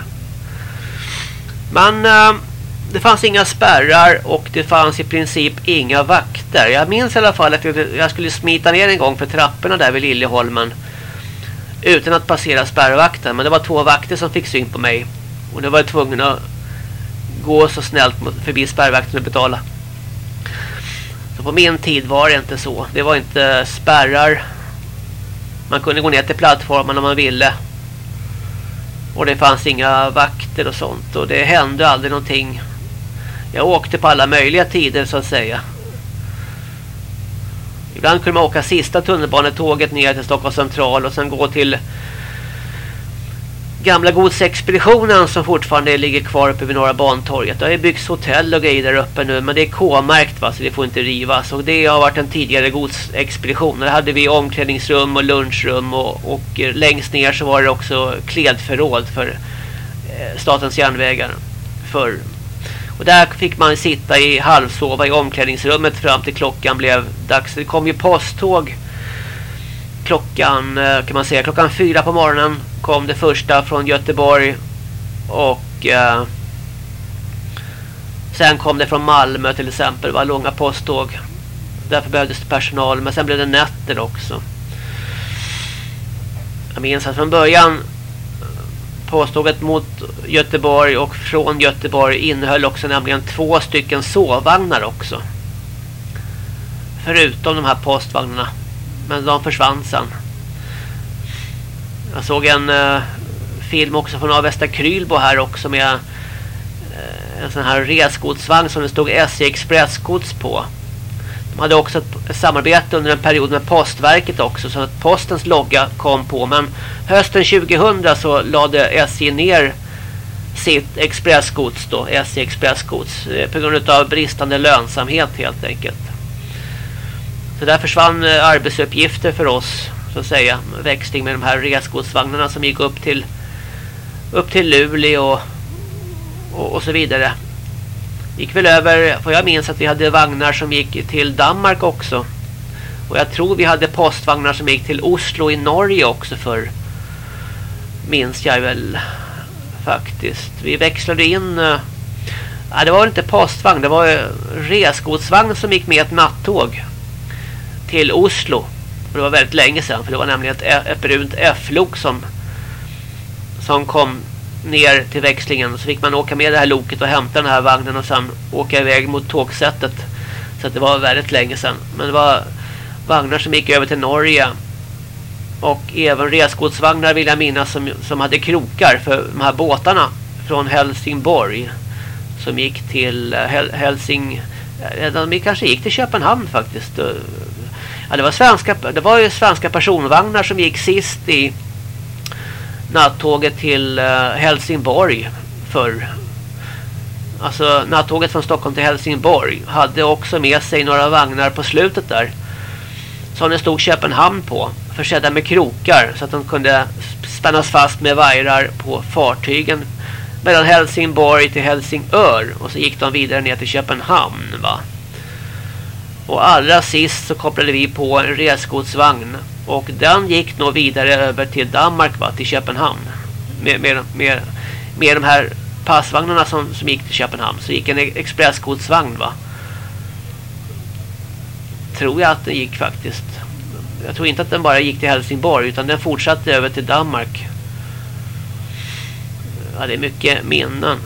Men äh, det fanns inga spärrar och det fanns i princip inga vakter. Jag minns i alla fall att jag skulle smita ner en gång för trapporna där vid Liljeholmen. Utan att passera spärrvakten. Men det var två vakter som fick syn på mig. Och då var jag tvungen att gå så snällt förbi spärrvakten och betala. Så på min tid var det inte så. Det var inte spärrar. Man kunde gå ner till plattformen om man ville. Och det fanns inga vakter och sånt. Och det hände aldrig någonting. Jag åkte på alla möjliga tider så att säga. Ibland kunde man åka sista tunnelbanetåget ner till Stockholms central och sen gå till gamla godsexpeditionen som fortfarande ligger kvar uppe vid Norra Bantorget. Det har ju byggts hotell och grejer där uppe nu men det är K-märkt va så det får inte rivas. Och det har varit en tidigare godsexpedition. Där hade vi omklädningsrum och lunchrum och, och eh, längst ner så var det också klädförråd för eh, statens järnvägar. För och där fick man sitta i halvsova i omklädningsrummet fram till klockan blev dags. Det kom ju posttåg klockan eh, kan man säga klockan fyra på morgonen kom det första från Göteborg och eh, sen kom det från Malmö till exempel var långa posttåg. Därför behövdes det personal men sen blev det nätter också. Jag minns att från början eh, påståget mot Göteborg och från Göteborg innehöll också nämligen två stycken sovvagnar också. Förutom de här postvagnarna. Men de försvann sen. Jag såg en uh, film också från Avesta Krylbo här också med uh, en sån här resgodsvagn som det stod SJ Expressgods på. De hade också ett samarbete under en period med Postverket också så att postens logga kom på. Men hösten 2000 så lade SJ ner sitt expressgods då, SJ Expressgods eh, på grund av bristande lönsamhet helt enkelt. Så där försvann eh, arbetsuppgifter för oss så att säga. Växling med de här resgodsvagnarna som gick upp till upp till Luleå och, och, och så vidare gick väl över, för jag minns att vi hade vagnar som gick till Danmark också. Och jag tror vi hade postvagnar som gick till Oslo i Norge också för minns jag väl faktiskt. Vi växlade in eh, ja, det var inte postvagn, det var eh, resgodsvagn som gick med ett nattåg till Oslo. Det var väldigt länge sedan för det var nämligen ett, ett brunt F-lok som som kom ner till växlingen så fick man åka med det här loket och hämta den här vagnen och sen åka iväg mot tågsättet. Så att det var väldigt länge sedan. Men det var vagnar som gick över till Norge. Och även resgodsvagnar vill jag minnas som, som hade krokar för de här båtarna från Helsingborg. Som gick till eh, Hel Helsing... Eh, de kanske gick till Köpenhamn faktiskt. Eh, Ja, det var svenska det var ju svenska personvagnar som gick sist i nattåget till uh, Helsingborg för alltså nattåget från Stockholm till Helsingborg hade också med sig några vagnar på slutet där som det stod Köpenhamn på försedda med krokar så att de kunde spännas fast med vajrar på fartygen mellan Helsingborg till Helsingör och så gick de vidare ner till Köpenhamn va. Och allra sist så kopplade vi på en resgodsvagn. Och den gick nog vidare över till Danmark va, till Köpenhamn. Med, med, med, med de här passvagnarna som, som gick till Köpenhamn. Så gick en expressgodsvagn va. Tror jag att den gick faktiskt. Jag tror inte att den bara gick till Helsingborg utan den fortsatte över till Danmark. Ja, det är mycket minnen.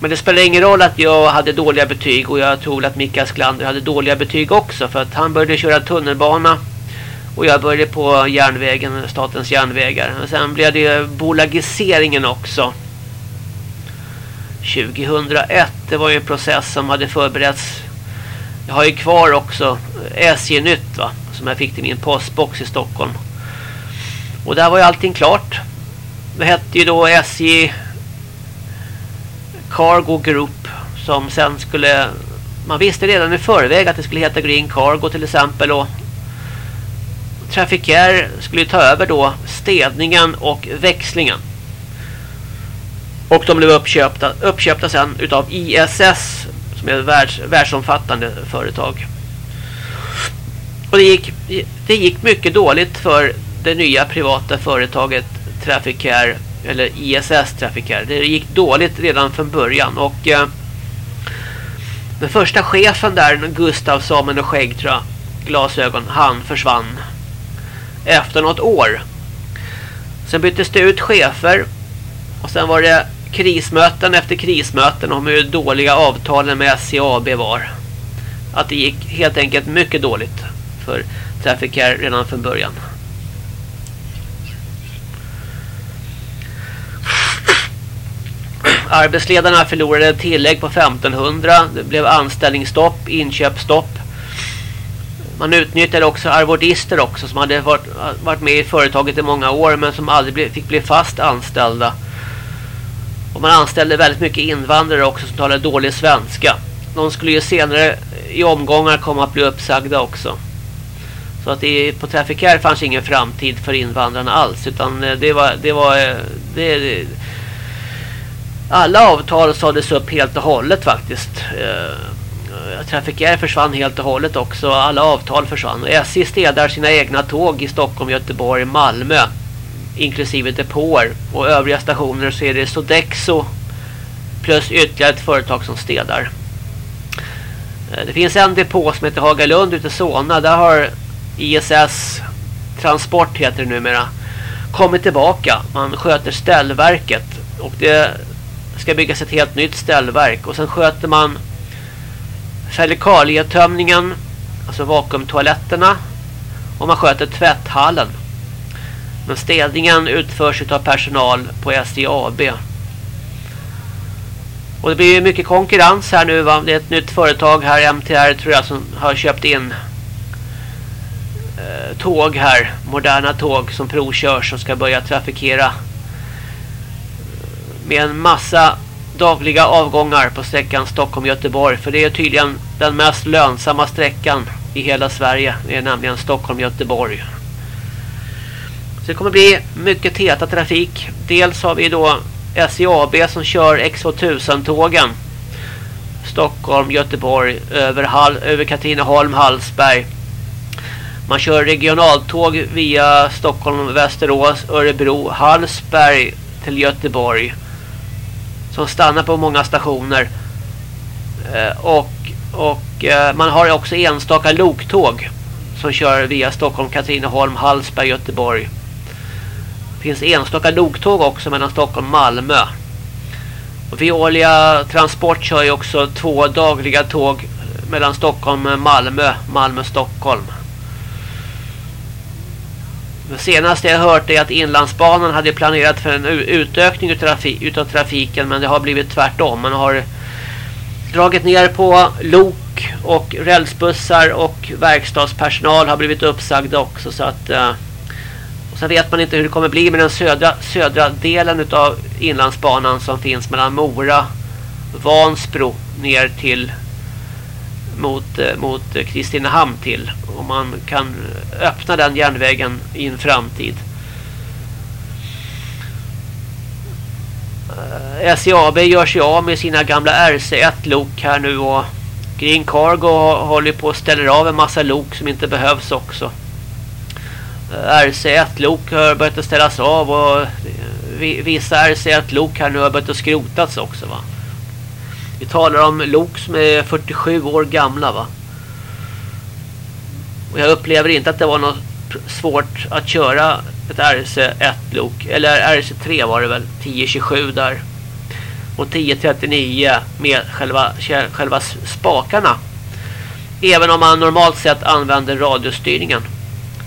Men det spelar ingen roll att jag hade dåliga betyg och jag tror att Mikael Sklander hade dåliga betyg också för att han började köra tunnelbana och jag började på järnvägen, statens järnvägar. Och sen blev det bolagiseringen också. 2001, det var ju en process som hade förberetts. Jag har ju kvar också SJ Nytt va, som jag fick till min postbox i Stockholm. Och där var ju allting klart. Det hette ju då SJ Cargo Group som sen skulle man visste redan i förväg att det skulle heta Green Cargo till exempel och Trafikär skulle ta över då städningen och växlingen. Och de blev uppköpta, uppköpta sen utav ISS som är ett världs, världsomfattande företag. Och det gick, det gick mycket dåligt för det nya privata företaget Trafikär eller ISS Trafikär. Det gick dåligt redan från början och eh, den första chefen där, Gustav Samen och skägg tror jag, glasögon, han försvann efter något år. Sen byttes det ut chefer och sen var det krismöten efter krismöten om hur dåliga avtalen med SCAB var. Att det gick helt enkelt mycket dåligt för Trafficare redan från början. Arbetsledarna förlorade tillägg på 1500. Det blev anställningsstopp, inköpsstopp. Man utnyttjade också arvodister också som hade varit, varit med i företaget i många år men som aldrig fick bli fast anställda. Och man anställde väldigt mycket invandrare också som talade dålig svenska. De skulle ju senare i omgångar komma att bli uppsagda också. Så att det, på Trafikär fanns ingen framtid för invandrarna alls utan eh, det var det var eh, det, det alla avtal sades upp helt och hållet faktiskt. Eh, Trafikär försvann helt och hållet också. Alla avtal försvann. SJ städar sina egna tåg i Stockholm, Göteborg, Malmö. Inklusive depåer. Och övriga stationer så är det Sodexo plus ytterligare ett företag som städar. Eh, det finns en depå som heter Hagalund ute i Solna. Där har ISS Transport heter det numera kommit tillbaka. Man sköter ställverket och det ska byggas ett helt nytt ställverk och sen sköter man felikalietömningen alltså vakuumtoaletterna och man sköter tvätthallen. Men städningen utförs av personal på SDAB. Och det blir mycket konkurrens här nu va? Det är ett nytt företag här, MTR tror jag, som har köpt in eh, tåg här. Moderna tåg som provkörs och ska börja trafikera med en massa dagliga avgångar på sträckan Stockholm-Göteborg. För det är tydligen den mest lönsamma sträckan i hela Sverige. Det är nämligen Stockholm-Göteborg. Så det kommer bli mycket täta trafik. Dels har vi då SJAB som kör X2000-tågen. Stockholm, Göteborg, över, Hall, över Katrineholm, Hallsberg. Man kör regionaltåg via Stockholm, Västerås, Örebro, Hallsberg till Göteborg som stannar på många stationer. Eh, och och eh, man har också enstaka loktåg som kör via Stockholm, Katrineholm, Hallsberg, Göteborg. Det finns enstaka loktåg också mellan Stockholm och Malmö. Och Veolia Transport kör ju också två dagliga tåg mellan Stockholm och Malmö, Malmö-Stockholm. Det senaste jag hört är att Inlandsbanan hade planerat för en utökning utav trafiken men det har blivit tvärtom. Man har dragit ner på lok och rälsbussar och verkstadspersonal har blivit uppsagda också så att eh, och sen vet man inte hur det kommer bli med den södra, södra delen utav inlandsbanan som finns mellan Mora, Vansbro ner till mot, eh, mot Kristinehamn till om man kan öppna den järnvägen i en framtid. Eh, uh, SCAB gör sig av med sina gamla RC1-lok här nu och Green Cargo håller på att ställa av en massa lok som inte behövs också. Eh, RC1-lok har börjat att ställas av och vissa RC1-lok här nu har börjat att skrotas också va. Vi talar om lok som är 47 år gamla va. Och jag upplever inte att det var något svårt att köra ett RC1-lok. Eller RC3 var det väl. 1027 där. Och 1039 med själva, själva spakarna. Även om man normalt sett använder radiostyrningen.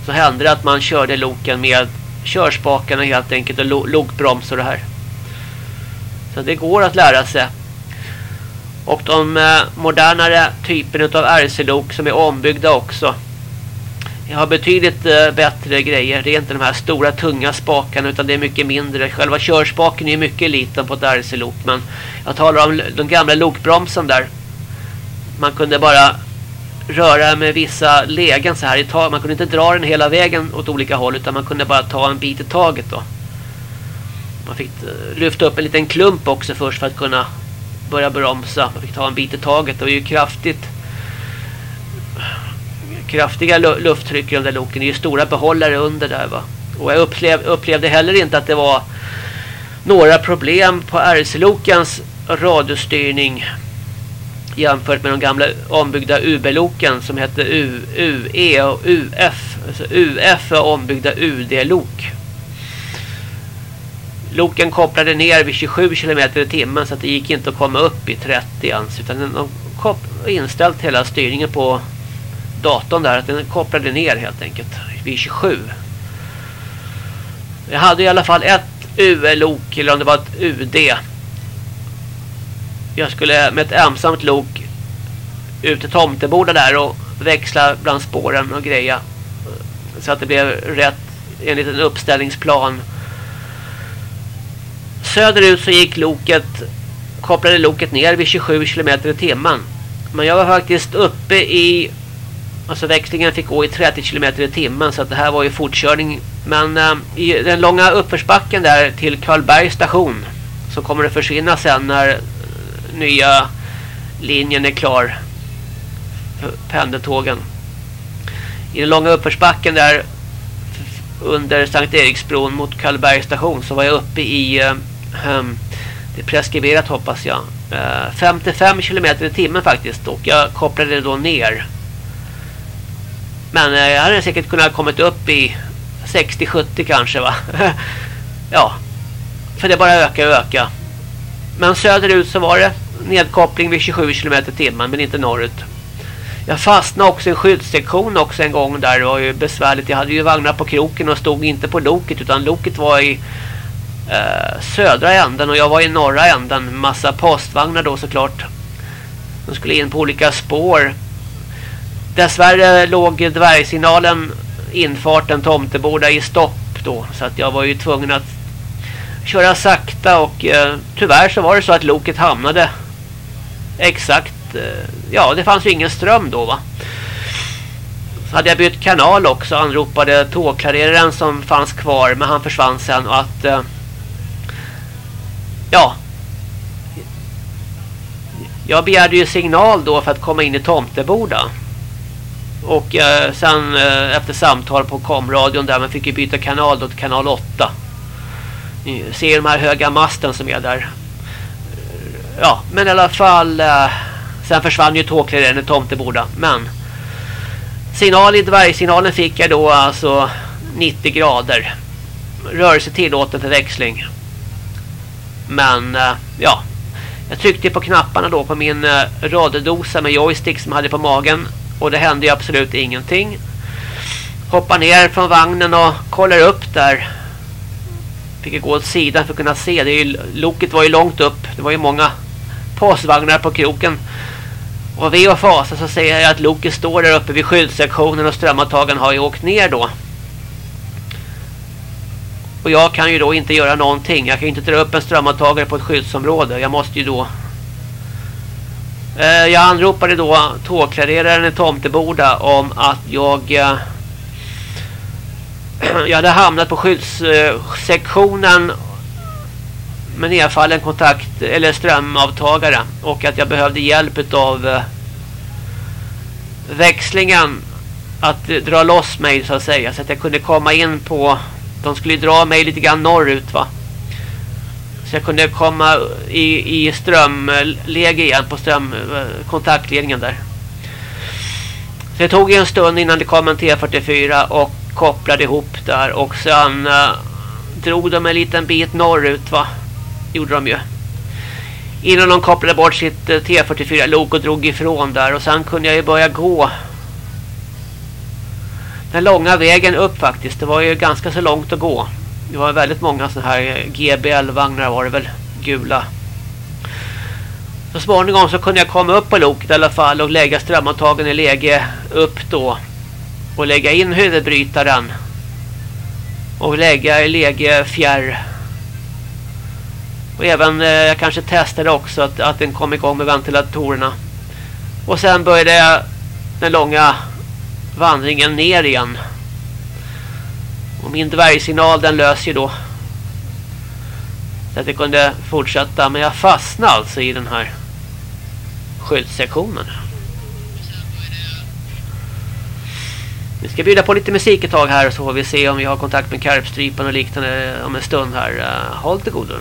Så hände det att man körde loken med körspakarna helt enkelt och lokbroms och det här. Så det går att lära sig. Och de eh, modernare typerna av RC-lok som är ombyggda också jag har betydligt eh, bättre grejer. Det är inte de här stora tunga spakarna utan det är mycket mindre. Själva körspaken är mycket liten på ett RC-lok. Men jag talar om de gamla lokbromsen där. Man kunde bara röra med vissa lägen så här i taget. Man kunde inte dra den hela vägen åt olika håll utan man kunde bara ta en bit i taget då. Man fick eh, lyfta upp en liten klump också först för att kunna börja bromsa. Man fick ta en bit i taget. Det var ju kraftigt kraftiga lufttryck i de där loken. Det är ju stora behållare under där va. Och jag upplev, upplevde heller inte att det var några problem på RC-lokens radiostyrning jämfört med de gamla ombyggda UB-loken som hette U, UE och UF. Alltså UF är ombyggda UD-lok. Loken kopplade ner vid 27 km i timmen så att det gick inte att komma upp i 30 ens utan de inställt hela styrningen på datorn där att den kopplade ner helt enkelt vid 27. Jag hade i alla fall ett UL-lok eller om det var ett UD. Jag skulle med ett ensamt lok ut till Tomteboda där och växla bland spåren och greja så att det blev rätt enligt en uppställningsplan. Söderut så gick loket kopplade loket ner vid 27 km i timmen. Men jag var faktiskt uppe i Alltså växlingen fick gå i 30 km i timmen så att det här var ju fortkörning. Men eh, i den långa uppförsbacken där till Karlbergs station så kommer det försvinna sen när eh, nya linjen är klar. Pendeltågen. I den långa uppförsbacken där under Sankt Eriksbron mot Karlbergs station så var jag uppe i eh, Ehm, det är preskriberat hoppas jag. Eh, 55 km i timmen faktiskt och jag kopplade då ner men eh, jag hade säkert kunnat kommit upp i 60-70 kanske va. ja. För det bara ökar och ökar. Men söderut så var det nedkoppling vid 27 km i timmen men inte norrut. Jag fastnade också i en skyddssektion också en gång där. Det var ju besvärligt. Jag hade ju vagnar på kroken och stod inte på loket utan loket var i eh, södra änden och jag var i norra änden. Massa postvagnar då såklart. De skulle in på olika spår Dessvärre låg dvärgsignalen infarten Tomteboda i stopp då. Så att jag var ju tvungen att köra sakta och eh, tyvärr så var det så att loket hamnade exakt, eh, ja det fanns ju ingen ström då va. Så hade jag bytt kanal också, anropade tågklareraren som fanns kvar men han försvann sen och att eh, ja jag begärde ju signal då för att komma in i Tomteboda. Och eh, sen eh, efter samtal på komradion där man fick ju byta kanal då till kanal 8. Ni ser de här höga masten som är där. Ja, men i alla fall eh, sen försvann ju tågklädaren i Tomteboda. Men signal i dvärgsignalen fick jag då alltså 90 grader. Rörelse tillåten för växling. Men eh, ja, jag tryckte på knapparna då på min eh, radiodosa med joystick som jag hade på magen och det hände ju absolut ingenting. Hoppar ner från vagnen och kollar upp där. Fick gå åt sidan för att kunna se. Det är ju, loket var ju långt upp. Det var ju många postvagnar på kroken. Och vi och fasa så säger jag att loket står där uppe vid skyddssektionen och strömavtagen har ju åkt ner då. Och jag kan ju då inte göra någonting. Jag kan ju inte dra upp en strömavtagare på ett skyddsområde. Jag måste ju då Eh, jag anropade då tågklareraren i Tomteboda om att jag eh, jag hade hamnat på skyddssektionen eh, med nedfallen kontakt eller strömavtagare och att jag behövde hjälp av eh, växlingen att dra loss mig så att säga. Så att jag kunde komma in på... De skulle dra mig lite grann norrut va. Så jag kunde komma i, i strömläge igen på strömkontaktledningen eh, där. Så det tog en stund innan det kom en T44 och kopplade ihop där. Och sen eh, drog de en liten bit norrut va. Gjorde de ju. Innan de kopplade bort sitt eh, T44-lok och drog ifrån där. Och sen kunde jag ju börja gå den långa vägen upp faktiskt. Det var ju ganska så långt att gå. Det var väldigt många sådana här GBL-vagnar var det väl. Gula. Så småningom så kunde jag komma upp på loket i alla fall och lägga strömantagen i läge upp då. Och lägga in huvudbrytaren. Och lägga i läge fjärr. Och även, eh, jag kanske testade också att, att den kom igång med ventilatorerna. Och sen började jag den långa vandringen ner igen. Och min dvärgsignal den löser ju då. Så att jag kunde fortsätta. Men jag fastnade alltså i den här skyddssektionen. Vi ska bjuda på lite musik ett tag här så får vi se om vi har kontakt med Karpstrypan och liknande om en stund här. Eh, håll till godo.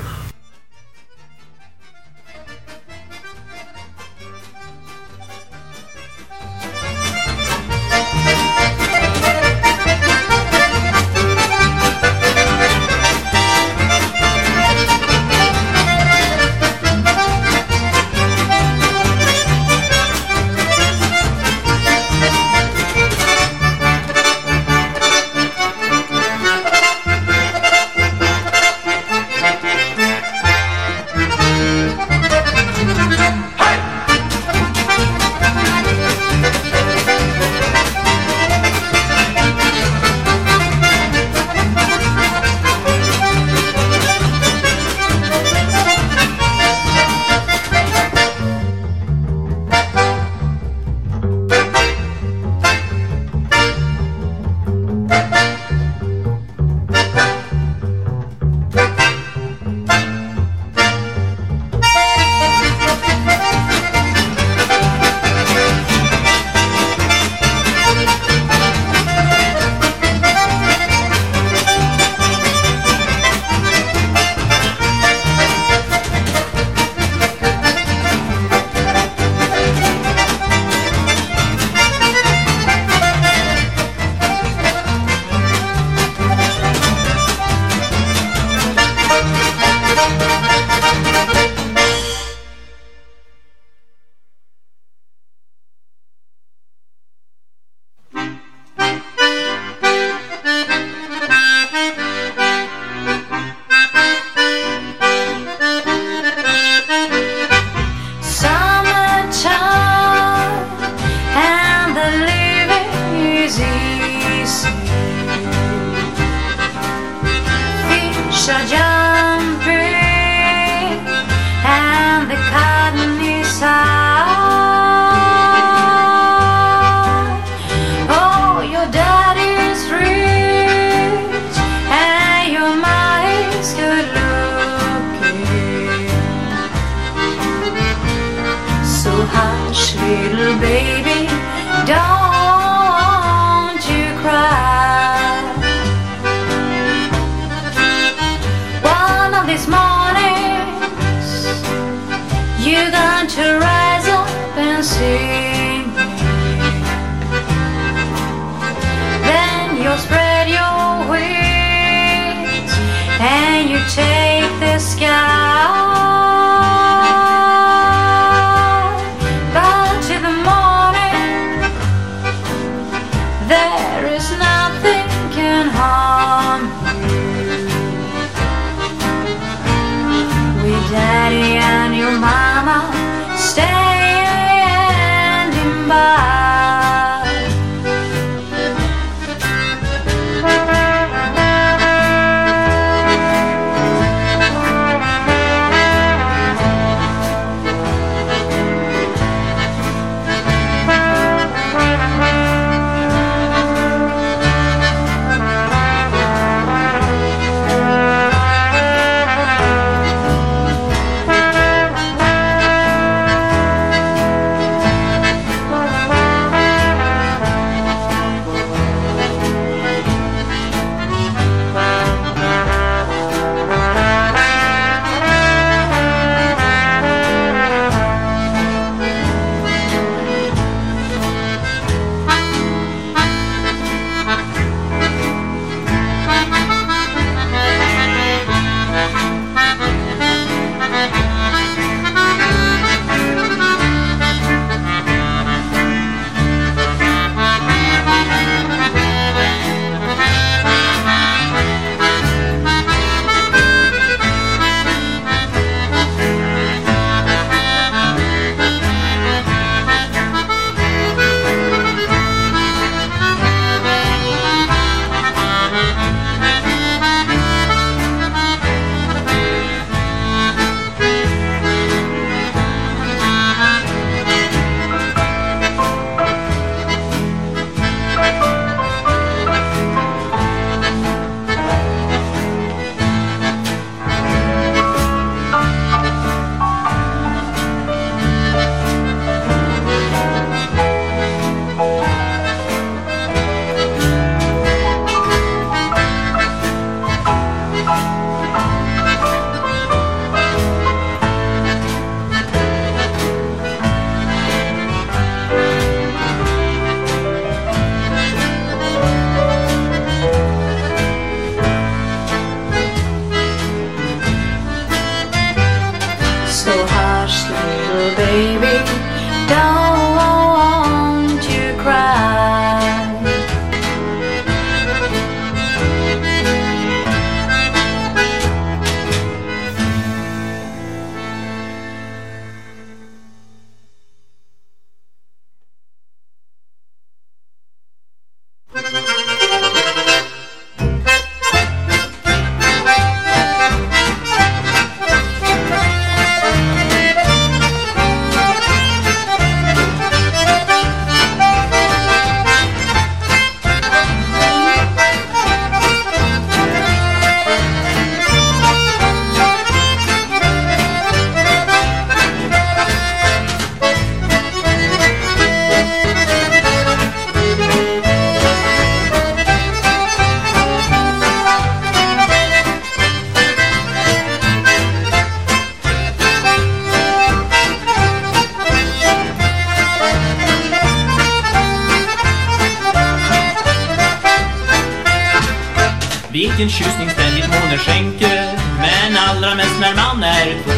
Vilken tjusning ständigt månen skänker. Men allra mest när man är två.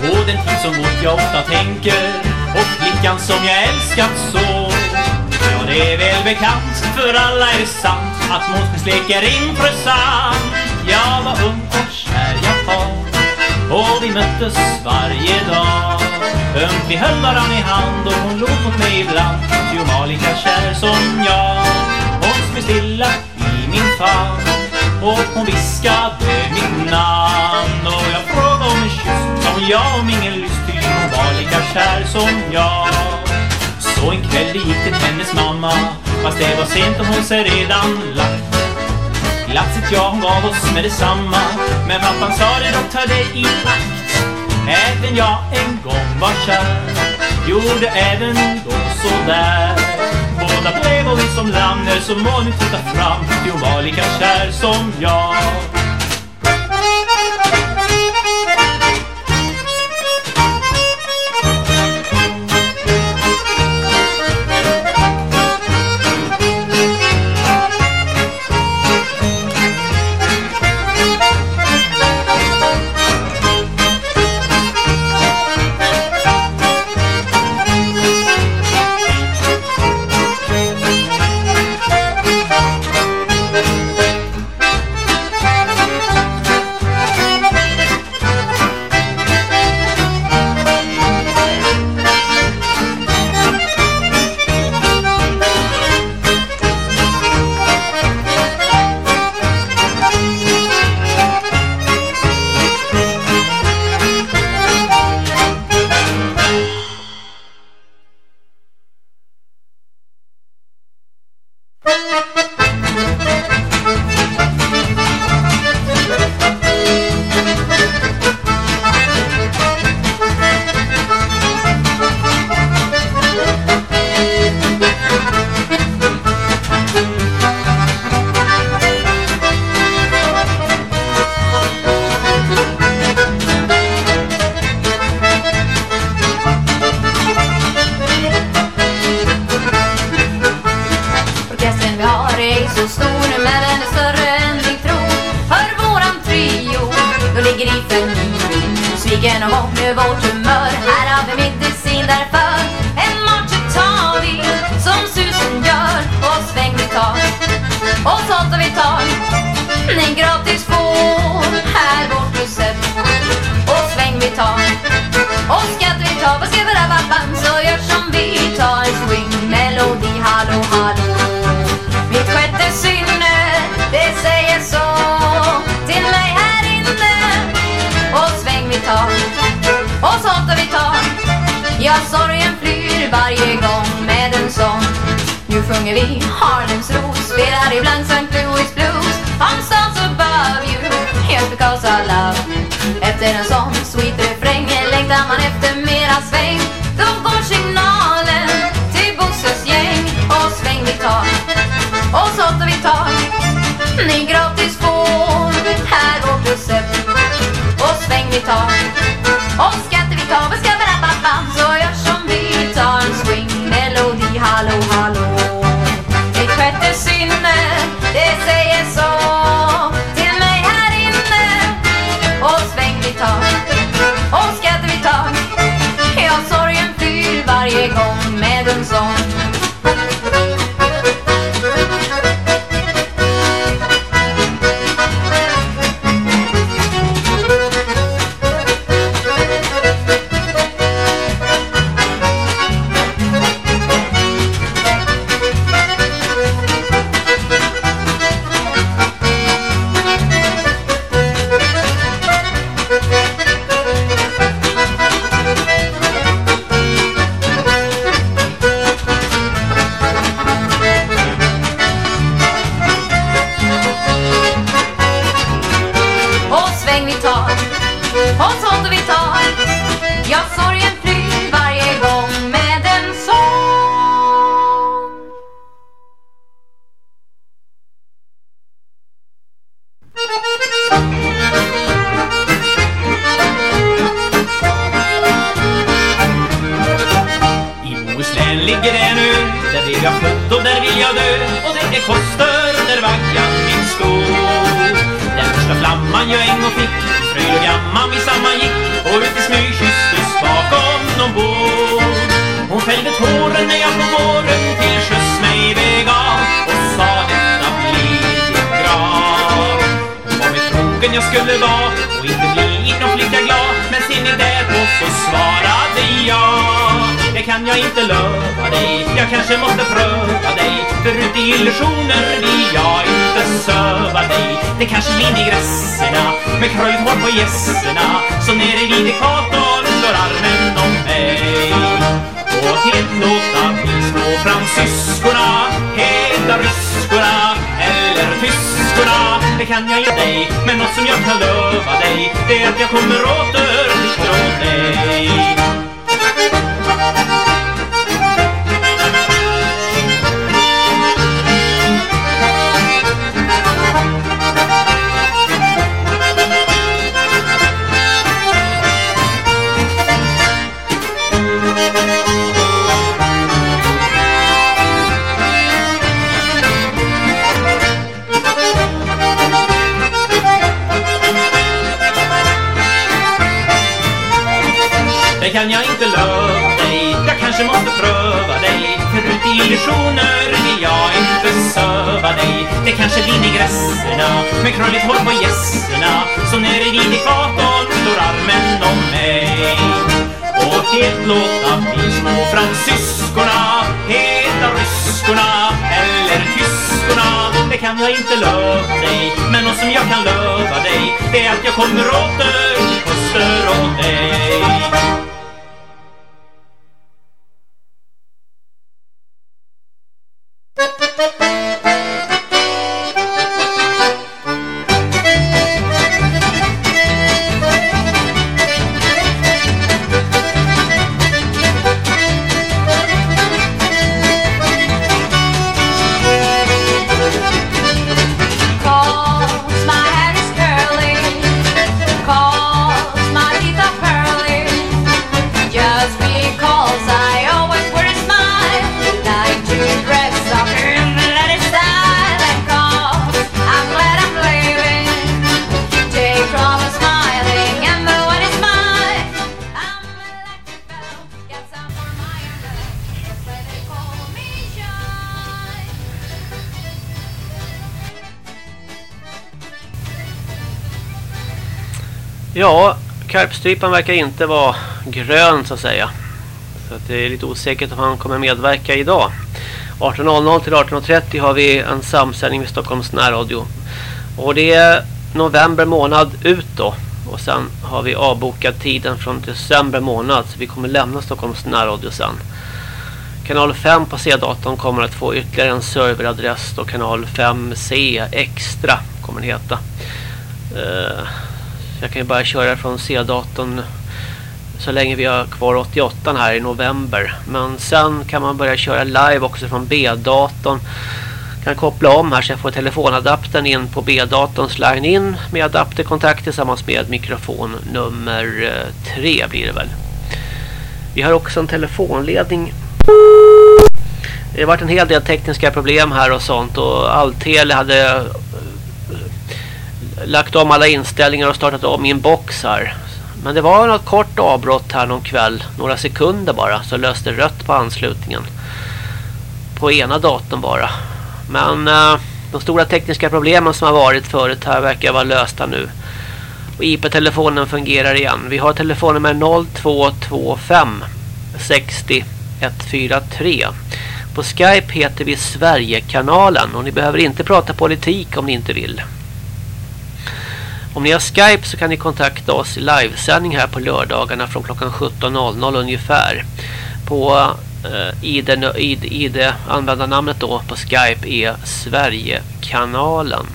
På den tid som gått jag ofta tänker. Och flickan som jag älskat så. Ja, det är väl bekant för alla är det sant Att månskenslek är intressant. Jag var ung och kär jag var. Och vi möttes varje dag. Ömt vi höll varann i hand och hon låg mot mig ibland. Ty hon var lika kär som jag. Hon smög stilla min famn Och hon viskade mitt namn. Och jag frågade om en kyss Som jag om ingen lyst Ty hon var lika kär som jag. Så en kväll gick till hennes mamma Fast det var sent och hon sig redan lagt Glatset ja, hon gav oss med detsamma. Men pappan sa det dock, ta dig i akt. Även jag en gång var kär Gjorde även då sådär glada blev vi som lamm När så må ni fram. Ty hon var lika kär som jag. Så stor men den är större än vi tror För våran trio, då ligger i för Sviken och hopp med vårt humör. Här sjunger vi Harlems ros, spelar ibland St. Louis Blues. I'm stars above you, just because I love Efter en sån sweet refräng längtar man efter mera sväng. Då går signalen till Bosses gäng och sväng vi tar och sånt vi tar Ni gratis får här går plusset Och sväng vi tar skulle vara. Och inte bli någon flicka glad Men ser ni därpå så svarade jag. Det kan jag inte lova dig Jag kanske måste pröva dig. För ut i illusioner vill jag inte söva dig. Det kanske blir negresserna Med kröjt hår på gässerna Så nere vid ekvatorn slår armen om mig. Och helt låta Slå små fransyskorna Heta ryskorna Eller tyskorna. Det kan jag ge dig Men något som jag kan lova dig Det är att jag kommer åter ifrån dig. Kan jag inte lova dig. Jag kanske måste pröva dig. Förut i illusioner vill jag inte söva dig. Det kanske blir grässerna Med krulligt hår på gässerna. Så nere vid ekvatorn slår armen om mig. Och helt låta bli små fransyskorna Heta ryskorna Eller tyskorna. Det kan jag inte lova dig Men något som jag kan lova dig Det är att jag kommer åter till kuster och dig. Ja, karpstrypan verkar inte vara grön så att säga. Så att det är lite osäkert om han kommer medverka idag. 18.00 till 18.30 har vi en samsändning med Stockholms närradio. Och det är november månad ut då. Och sen har vi avbokat tiden från december månad. Så vi kommer lämna Stockholms närradio sen. Kanal 5 på C-datorn kommer att få ytterligare en serveradress. Då kanal 5C extra kommer den heta. Uh, jag kan ju bara köra från C-datorn så länge vi har kvar 88 här i november. Men sen kan man börja köra live också från B-datorn. Kan koppla om här så jag får telefonadaptern in på B-datorns line-in med adapterkontakt tillsammans med mikrofon nummer 3 eh, blir det väl. Vi har också en telefonledning. Det har varit en hel del tekniska problem här och sånt och Altele hade lagt om alla inställningar och startat om min box här. Men det var något kort avbrott här någon kväll, några sekunder bara, så löste rött på anslutningen. På ena datorn bara. Men eh, de stora tekniska problemen som har varit förut här verkar vara lösta nu. Och IP-telefonen fungerar igen. Vi har telefonnummer 0225 60 143. På Skype heter vi Sverigekanalen och ni behöver inte prata politik om ni inte vill. Om ni har Skype så kan ni kontakta oss i livesändning här på lördagarna från klockan 17.00 ungefär. På eh, ID, ID, ID användarnamnet då på Skype är Sverigekanalen.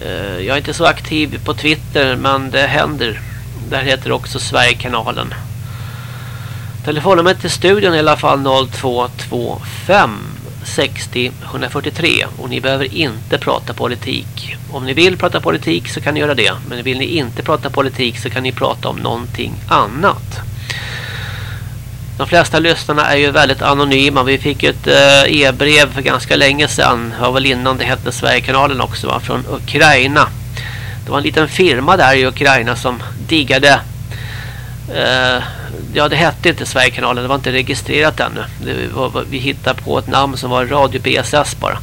Eh, jag är inte så aktiv på Twitter men det händer. Där heter det också Sverigekanalen. Telefonnumret till studion är i alla fall 0225 60 143 och ni behöver inte prata politik. Om ni vill prata politik så kan ni göra det. Men vill ni inte prata politik så kan ni prata om någonting annat. De flesta lyssnarna är ju väldigt anonyma. Vi fick ett eh, e-brev för ganska länge sedan. Det var väl innan det hette Sverigekanalen också va? Från Ukraina. Det var en liten firma där i Ukraina som diggade eh, ja det hette inte Sverigekanalen, det var inte registrerat ännu. Var, vi hittade på ett namn som var Radio BSS bara.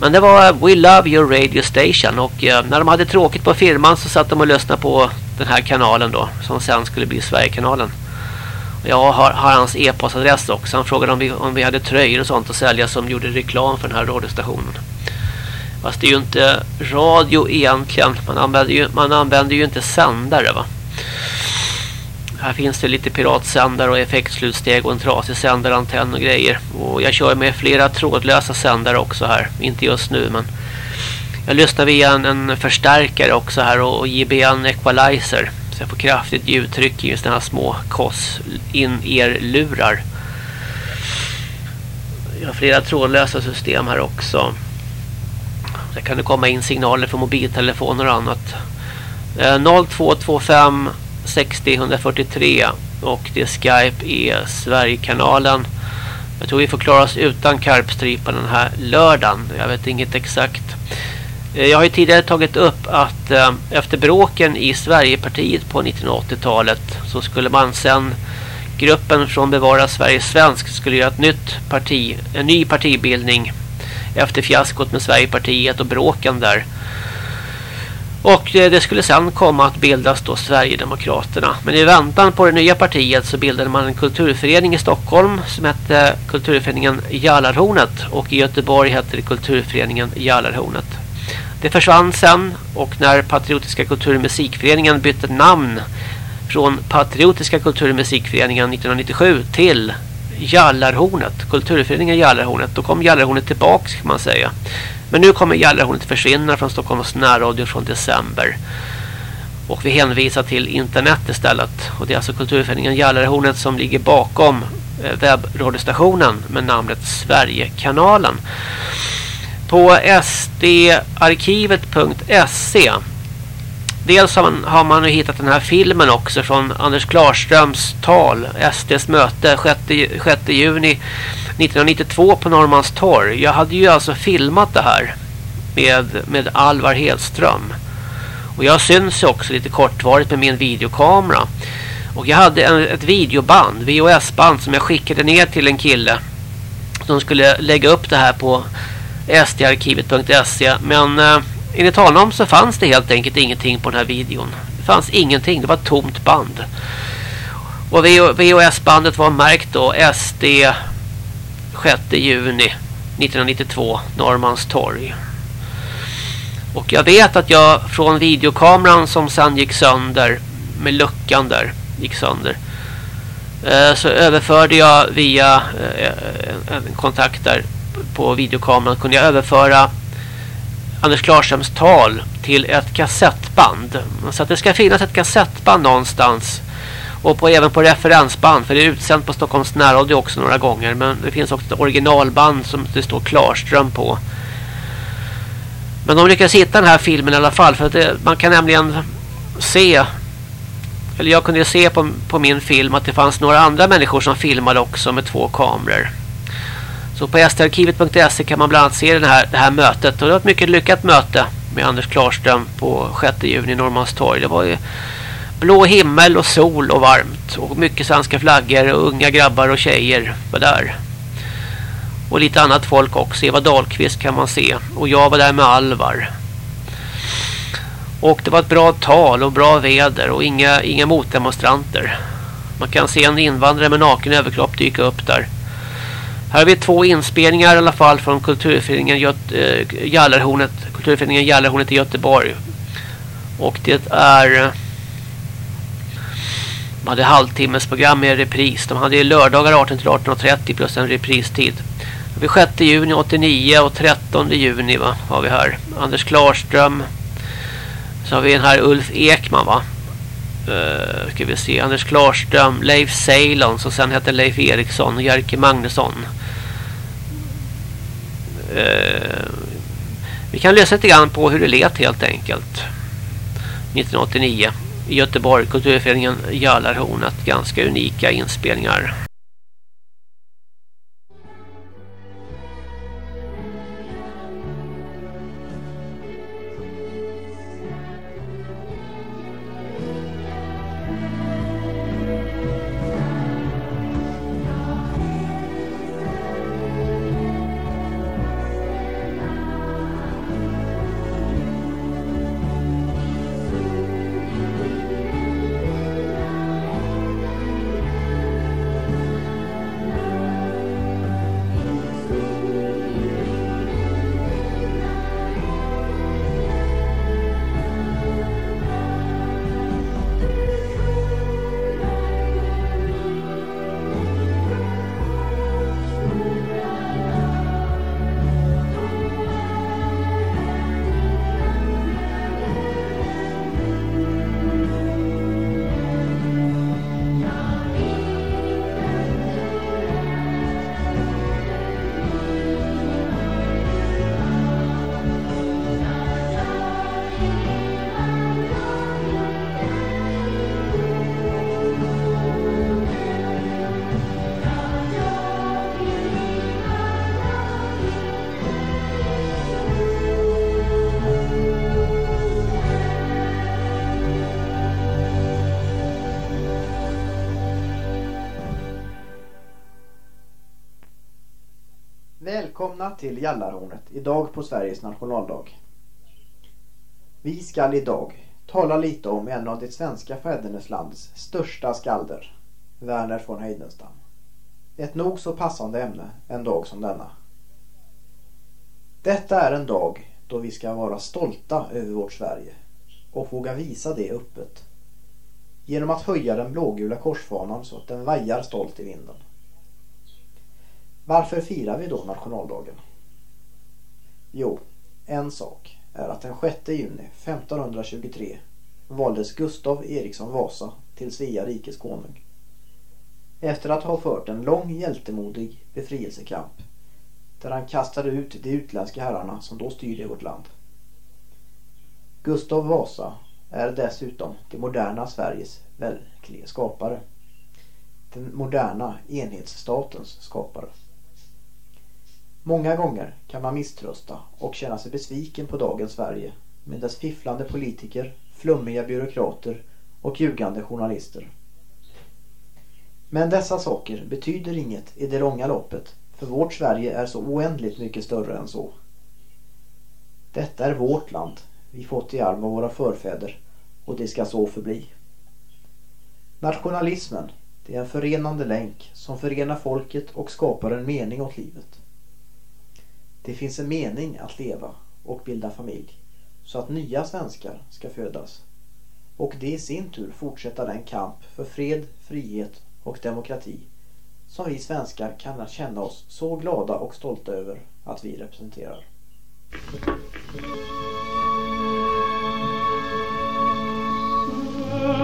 Men det var We Love Your Radio Station och eh, när de hade tråkigt på firman så satt de och lyssnade på den här kanalen då som sen skulle bli Sverigekanalen. Jag har, har hans e-postadress också. Han frågade om vi, om vi hade tröjor och sånt att sälja som gjorde reklam för den här radiostationen. Fast det är ju inte radio egentligen. Man använder ju, man använder ju inte sändare va. Här finns det lite piratsändare och effektslutsteg och en trasig sändarantenn och grejer. Och jag kör med flera trådlösa sändare också här. Inte just nu men jag lyssnar via en, en förstärkare också här och, och JBL equalizer. Så jag får kraftigt ljudtryck i just den här små koss in er lurar. Jag har flera trådlösa system här också. Där kan det komma in signaler från mobiltelefoner och annat. Eh, 0225 60 143 och det Skype är Sverigekanalen. Jag tror vi får klara oss utan karpstripan den här lördagen. Jag vet inget exakt. Eh, jag har ju tidigare tagit upp att eh, efter bråken i Sverigepartiet på 1980-talet så skulle man sen gruppen från Bevara Sverige Svensk skulle göra ett nytt parti, en ny partibildning efter fiaskot med Sverigepartiet och bråken där. Och eh, det skulle sen komma att bildas då Sverigedemokraterna. Men i väntan på det nya partiet så bildade man en kulturförening i Stockholm som hette Kulturföreningen Jallarhornet och i Göteborg hette det Kulturföreningen Jallarhornet. Det försvann sen och när Patriotiska kultur och musikföreningen bytte namn från Patriotiska kultur och musikföreningen 1997 till Jallarhornet, Kulturföreningen Jallarhornet, då kom Jallarhornet tillbaks kan man säga. Men nu kommer Jallarhornet försvinna från Stockholms närradio från december. Och vi hänvisar till internet istället. Och det är alltså Kulturföreningen Jallarhornet som ligger bakom eh, webbradiostationen med namnet Sverigekanalen. På sdarkivet.se Dels har man, har man hittat den här filmen också från Anders Klarströms tal, SDs möte 6, 6 juni 1992 på Norrmalmstorg. Jag hade ju alltså filmat det här med, med Alvar Hedström. Och jag syns också lite kortvarigt med min videokamera. Och jag hade en, ett videoband, VHS-band som jag skickade ner till en kille som skulle lägga upp det här på sdarkivet.se men eh, enligt honom så fanns det helt enkelt ingenting på den här videon. Det fanns ingenting, det var ett tomt band. Och VHS-bandet var märkt då SD 6 juni 1992 Norrmalmstorg. Och jag vet att jag från videokameran som sen gick sönder med luckan där gick sönder eh, så överförde jag via eh, en kontakt där på videokameran kunde jag överföra Anders Klarströms tal till ett kassettband. Så att det ska finnas ett kassettband någonstans. Och på, även på referensband. För det är utsänt på Stockholms närradio också några gånger. Men det finns också ett originalband som det står Klarström på. Men de lyckas hitta den här filmen i alla fall. För att det, man kan nämligen se. Eller jag kunde se på, på min film att det fanns några andra människor som filmade också med två kameror. Så på starkivet.se kan man bland annat se den här, det här mötet. Och det var ett mycket lyckat möte med Anders Klarström på 6 juni i Norrmalmstorg. Det var ju blå himmel och sol och varmt. Och mycket svenska flaggor och unga grabbar och tjejer var där. Och lite annat folk också. Eva Dahlqvist kan man se. Och jag var där med Alvar. Och det var ett bra tal och bra väder och inga, inga motdemonstranter. Man kan se en invandrare med naken överkropp dyka upp där. Här har vi två inspelningar i alla fall från kulturföreningen Göt eh, äh, Jallarhornet, kulturföreningen Jallarhornet i Göteborg. Och det är eh, de hade halvtimmesprogram med repris. De hade lördagar 18 till 18.30 plus en repristid. Vi 6 juni 89 och 13 juni va, har vi här. Anders Klarström. Så har vi den här Ulf Ekman va. Uh, ska vi se. Anders Klarström, Leif Ceylon som sen hette Leif Eriksson och Jerke Magnusson. Eh, vi kan läsa lite grann på hur det lät helt enkelt. 1989 i Göteborg, kulturföreningen Jallarhornet. Ganska unika inspelningar. Välkomna till Jallarhornet, idag på Sveriges nationaldag. Vi skall idag tala lite om en av det svenska fäderneslandets största skalder, Verner von Heidenstam. Ett nog så passande ämne en dag som denna. Detta är en dag då vi ska vara stolta över vårt Sverige och våga visa det öppet. Genom att höja den blågula korsfanan så att den vajar stolt i vinden. Varför firar vi då nationaldagen? Jo, en sak är att den 6 juni 1523 valdes Gustav Eriksson Vasa till Svea rikes konung. Efter att ha fört en lång hjältemodig befrielsekamp där han kastade ut de utländska herrarna som då styrde vårt land. Gustav Vasa är dessutom det moderna Sveriges verkliga skapare. Den moderna enhetsstatens skapare. Många gånger kan man misströsta och känna sig besviken på dagens Sverige med dess fifflande politiker, flummiga byråkrater och ljugande journalister. Men dessa saker betyder inget i det långa loppet för vårt Sverige är så oändligt mycket större än så. Detta är vårt land vi fått i arv av våra förfäder och det ska så förbli. Nationalismen det är en förenande länk som förenar folket och skapar en mening åt livet. Det finns en mening att leva och bilda familj så att nya svenskar ska födas och det i sin tur fortsätta den kamp för fred, frihet och demokrati som vi svenskar kan känna oss så glada och stolta över att vi representerar. Mm.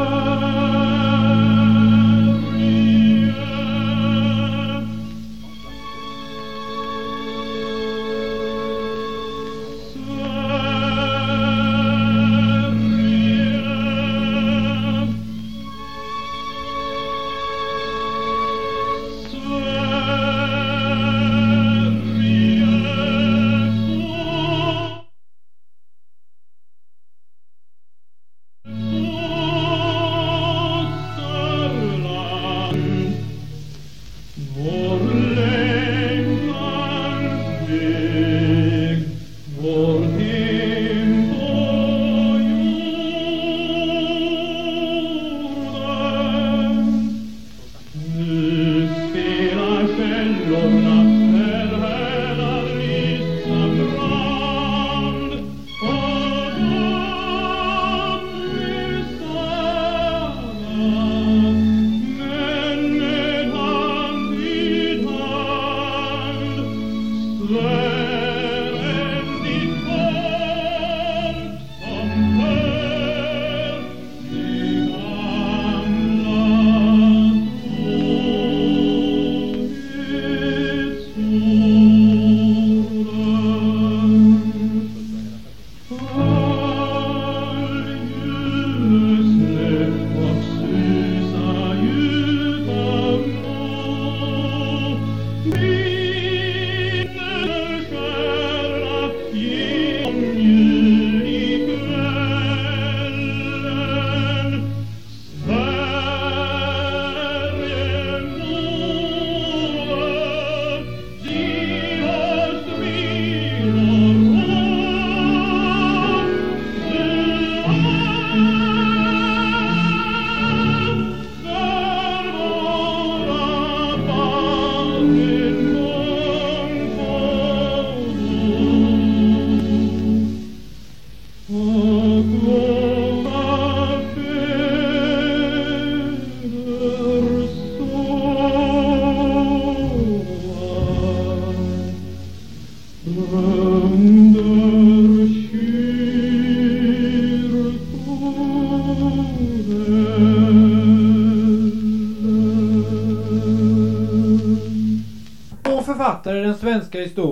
Христову